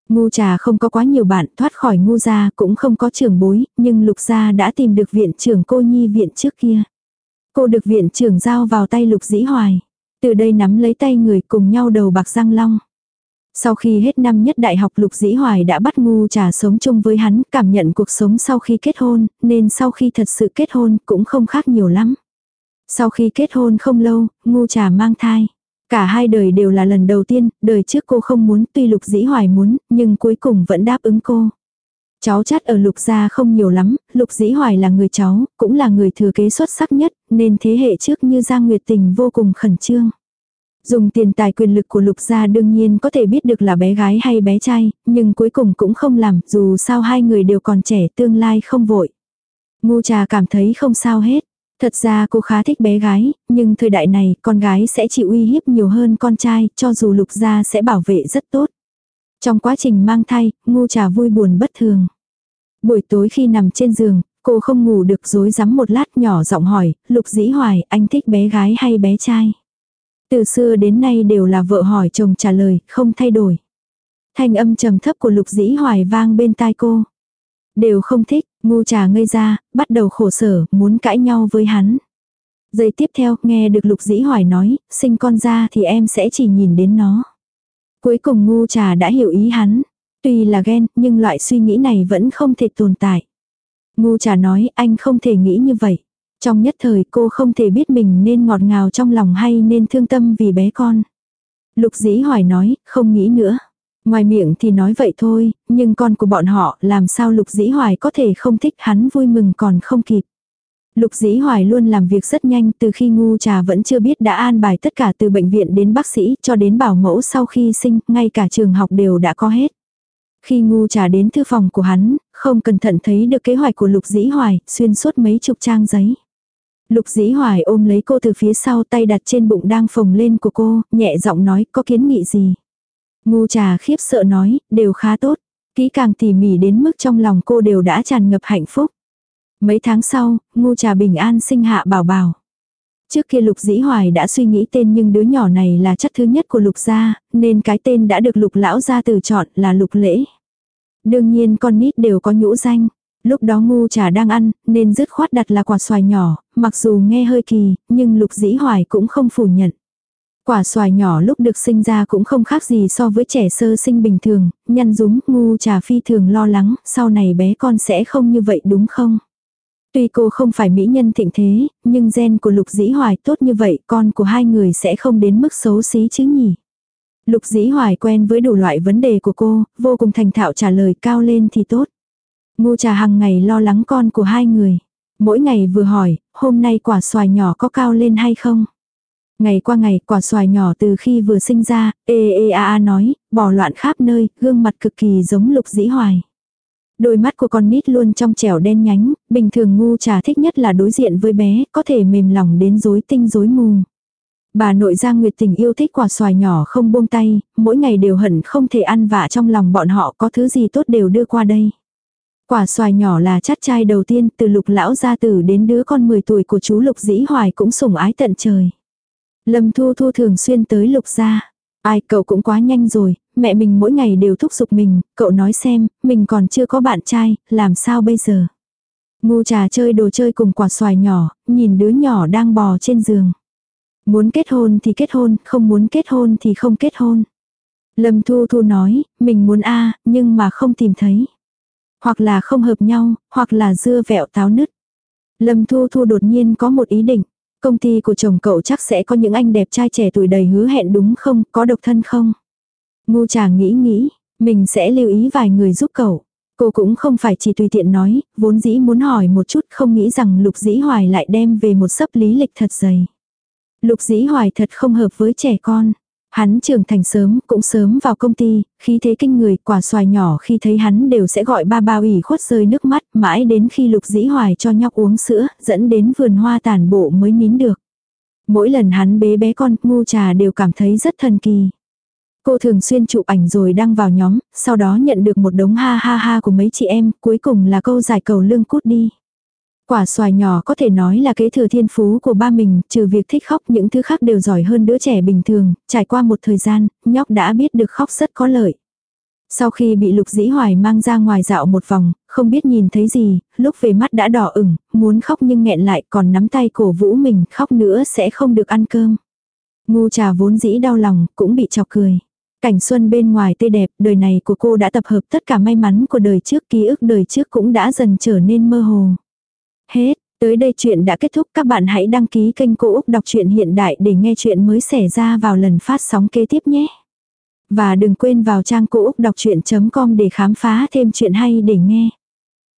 Ngu trà không có quá nhiều bạn, thoát khỏi ngu gia cũng không có trưởng bối, nhưng lục gia đã tìm được viện trưởng cô nhi viện trước kia. Cô được viện trưởng giao vào tay lục dĩ hoài. Từ đây nắm lấy tay người cùng nhau đầu bạc răng long. Sau khi hết năm nhất đại học Lục Dĩ Hoài đã bắt ngu trà sống chung với hắn, cảm nhận cuộc sống sau khi kết hôn, nên sau khi thật sự kết hôn cũng không khác nhiều lắm. Sau khi kết hôn không lâu, ngu trà mang thai. Cả hai đời đều là lần đầu tiên, đời trước cô không muốn, tuy Lục Dĩ Hoài muốn, nhưng cuối cùng vẫn đáp ứng cô. Cháu chát ở Lục gia không nhiều lắm, Lục Dĩ Hoài là người cháu, cũng là người thừa kế xuất sắc nhất, nên thế hệ trước như Giang Nguyệt Tình vô cùng khẩn trương. Dùng tiền tài quyền lực của lục gia đương nhiên có thể biết được là bé gái hay bé trai, nhưng cuối cùng cũng không làm, dù sao hai người đều còn trẻ tương lai không vội. Ngu trà cảm thấy không sao hết. Thật ra cô khá thích bé gái, nhưng thời đại này con gái sẽ chịu uy hiếp nhiều hơn con trai, cho dù lục gia sẽ bảo vệ rất tốt. Trong quá trình mang thai, ngu trà vui buồn bất thường. Buổi tối khi nằm trên giường, cô không ngủ được dối rắm một lát nhỏ giọng hỏi, lục dĩ hoài, anh thích bé gái hay bé trai? Từ xưa đến nay đều là vợ hỏi chồng trả lời, không thay đổi. Thanh âm trầm thấp của lục dĩ hoài vang bên tai cô. Đều không thích, ngu trà ngây ra, bắt đầu khổ sở, muốn cãi nhau với hắn. Giây tiếp theo, nghe được lục dĩ hoài nói, sinh con ra thì em sẽ chỉ nhìn đến nó. Cuối cùng ngu trà đã hiểu ý hắn. Tuy là ghen, nhưng loại suy nghĩ này vẫn không thể tồn tại. Ngu trà nói, anh không thể nghĩ như vậy. Trong nhất thời cô không thể biết mình nên ngọt ngào trong lòng hay nên thương tâm vì bé con. Lục dĩ hoài nói, không nghĩ nữa. Ngoài miệng thì nói vậy thôi, nhưng con của bọn họ làm sao lục dĩ hoài có thể không thích hắn vui mừng còn không kịp. Lục dĩ hoài luôn làm việc rất nhanh từ khi ngu trà vẫn chưa biết đã an bài tất cả từ bệnh viện đến bác sĩ cho đến bảo mẫu sau khi sinh, ngay cả trường học đều đã có hết. Khi ngu trà đến thư phòng của hắn, không cẩn thận thấy được kế hoạch của lục dĩ hoài, xuyên suốt mấy chục trang giấy. Lục dĩ hoài ôm lấy cô từ phía sau tay đặt trên bụng đang phồng lên của cô, nhẹ giọng nói có kiến nghị gì. Ngu trà khiếp sợ nói, đều khá tốt. Kỹ càng tỉ mỉ đến mức trong lòng cô đều đã tràn ngập hạnh phúc. Mấy tháng sau, ngu trà bình an sinh hạ bảo bảo. Trước kia lục dĩ hoài đã suy nghĩ tên nhưng đứa nhỏ này là chất thứ nhất của lục gia, nên cái tên đã được lục lão gia từ chọn là lục lễ. Đương nhiên con nít đều có nhũ danh. Lúc đó ngu trà đang ăn, nên dứt khoát đặt là quả xoài nhỏ, mặc dù nghe hơi kỳ, nhưng lục dĩ hoài cũng không phủ nhận. Quả xoài nhỏ lúc được sinh ra cũng không khác gì so với trẻ sơ sinh bình thường, nhăn rúm, ngu trà phi thường lo lắng, sau này bé con sẽ không như vậy đúng không? Tuy cô không phải mỹ nhân thịnh thế, nhưng gen của lục dĩ hoài tốt như vậy, con của hai người sẽ không đến mức xấu xí chứ nhỉ? Lục dĩ hoài quen với đủ loại vấn đề của cô, vô cùng thành thạo trả lời cao lên thì tốt. Ngu trà hàng ngày lo lắng con của hai người. Mỗi ngày vừa hỏi, hôm nay quả xoài nhỏ có cao lên hay không? Ngày qua ngày, quả xoài nhỏ từ khi vừa sinh ra, ê ê a a nói, bỏ loạn khắp nơi, gương mặt cực kỳ giống lục dĩ hoài. Đôi mắt của con nít luôn trong trẻo đen nhánh, bình thường ngu trà thích nhất là đối diện với bé, có thể mềm lòng đến rối tinh rối mù. Bà nội Giang Nguyệt tình yêu thích quả xoài nhỏ không buông tay, mỗi ngày đều hận không thể ăn vạ trong lòng bọn họ có thứ gì tốt đều đưa qua đây. Quả xoài nhỏ là chắt trai đầu tiên từ lục lão gia tử đến đứa con 10 tuổi của chú lục dĩ hoài cũng sủng ái tận trời. Lâm Thu Thu thường xuyên tới lục gia. Ai cậu cũng quá nhanh rồi, mẹ mình mỗi ngày đều thúc giục mình, cậu nói xem, mình còn chưa có bạn trai, làm sao bây giờ. Ngu trà chơi đồ chơi cùng quả xoài nhỏ, nhìn đứa nhỏ đang bò trên giường. Muốn kết hôn thì kết hôn, không muốn kết hôn thì không kết hôn. Lâm Thu Thu nói, mình muốn A, nhưng mà không tìm thấy. Hoặc là không hợp nhau, hoặc là dưa vẹo táo nứt. Lâm Thu Thu đột nhiên có một ý định. Công ty của chồng cậu chắc sẽ có những anh đẹp trai trẻ tuổi đầy hứa hẹn đúng không, có độc thân không? Ngu trà nghĩ nghĩ, mình sẽ lưu ý vài người giúp cậu. Cô cũng không phải chỉ tùy tiện nói, vốn dĩ muốn hỏi một chút không nghĩ rằng lục dĩ hoài lại đem về một sấp lý lịch thật dày. Lục dĩ hoài thật không hợp với trẻ con. Hắn trưởng thành sớm, cũng sớm vào công ty, khi thế kinh người, quả xoài nhỏ khi thấy hắn đều sẽ gọi ba bao ủy khuất rơi nước mắt, mãi đến khi lục dĩ hoài cho nhóc uống sữa, dẫn đến vườn hoa tàn bộ mới nín được. Mỗi lần hắn bế bé con, ngu trà đều cảm thấy rất thần kỳ. Cô thường xuyên chụp ảnh rồi đăng vào nhóm, sau đó nhận được một đống ha ha ha của mấy chị em, cuối cùng là câu giải cầu lương cút đi. Quả xoài nhỏ có thể nói là kế thừa thiên phú của ba mình, trừ việc thích khóc những thứ khác đều giỏi hơn đứa trẻ bình thường, trải qua một thời gian, nhóc đã biết được khóc rất có lợi. Sau khi bị lục dĩ hoài mang ra ngoài dạo một vòng, không biết nhìn thấy gì, lúc về mắt đã đỏ ửng, muốn khóc nhưng nghẹn lại còn nắm tay cổ vũ mình, khóc nữa sẽ không được ăn cơm. Ngu trà vốn dĩ đau lòng, cũng bị chọc cười. Cảnh xuân bên ngoài tươi đẹp, đời này của cô đã tập hợp tất cả may mắn của đời trước, ký ức đời trước cũng đã dần trở nên mơ hồ. Hết, tới đây chuyện đã kết thúc các bạn hãy đăng ký kênh Cô Úc Đọc truyện Hiện Đại để nghe chuyện mới xảy ra vào lần phát sóng kế tiếp nhé. Và đừng quên vào trang cô úc đọc chuyện.com để khám phá thêm chuyện hay để nghe.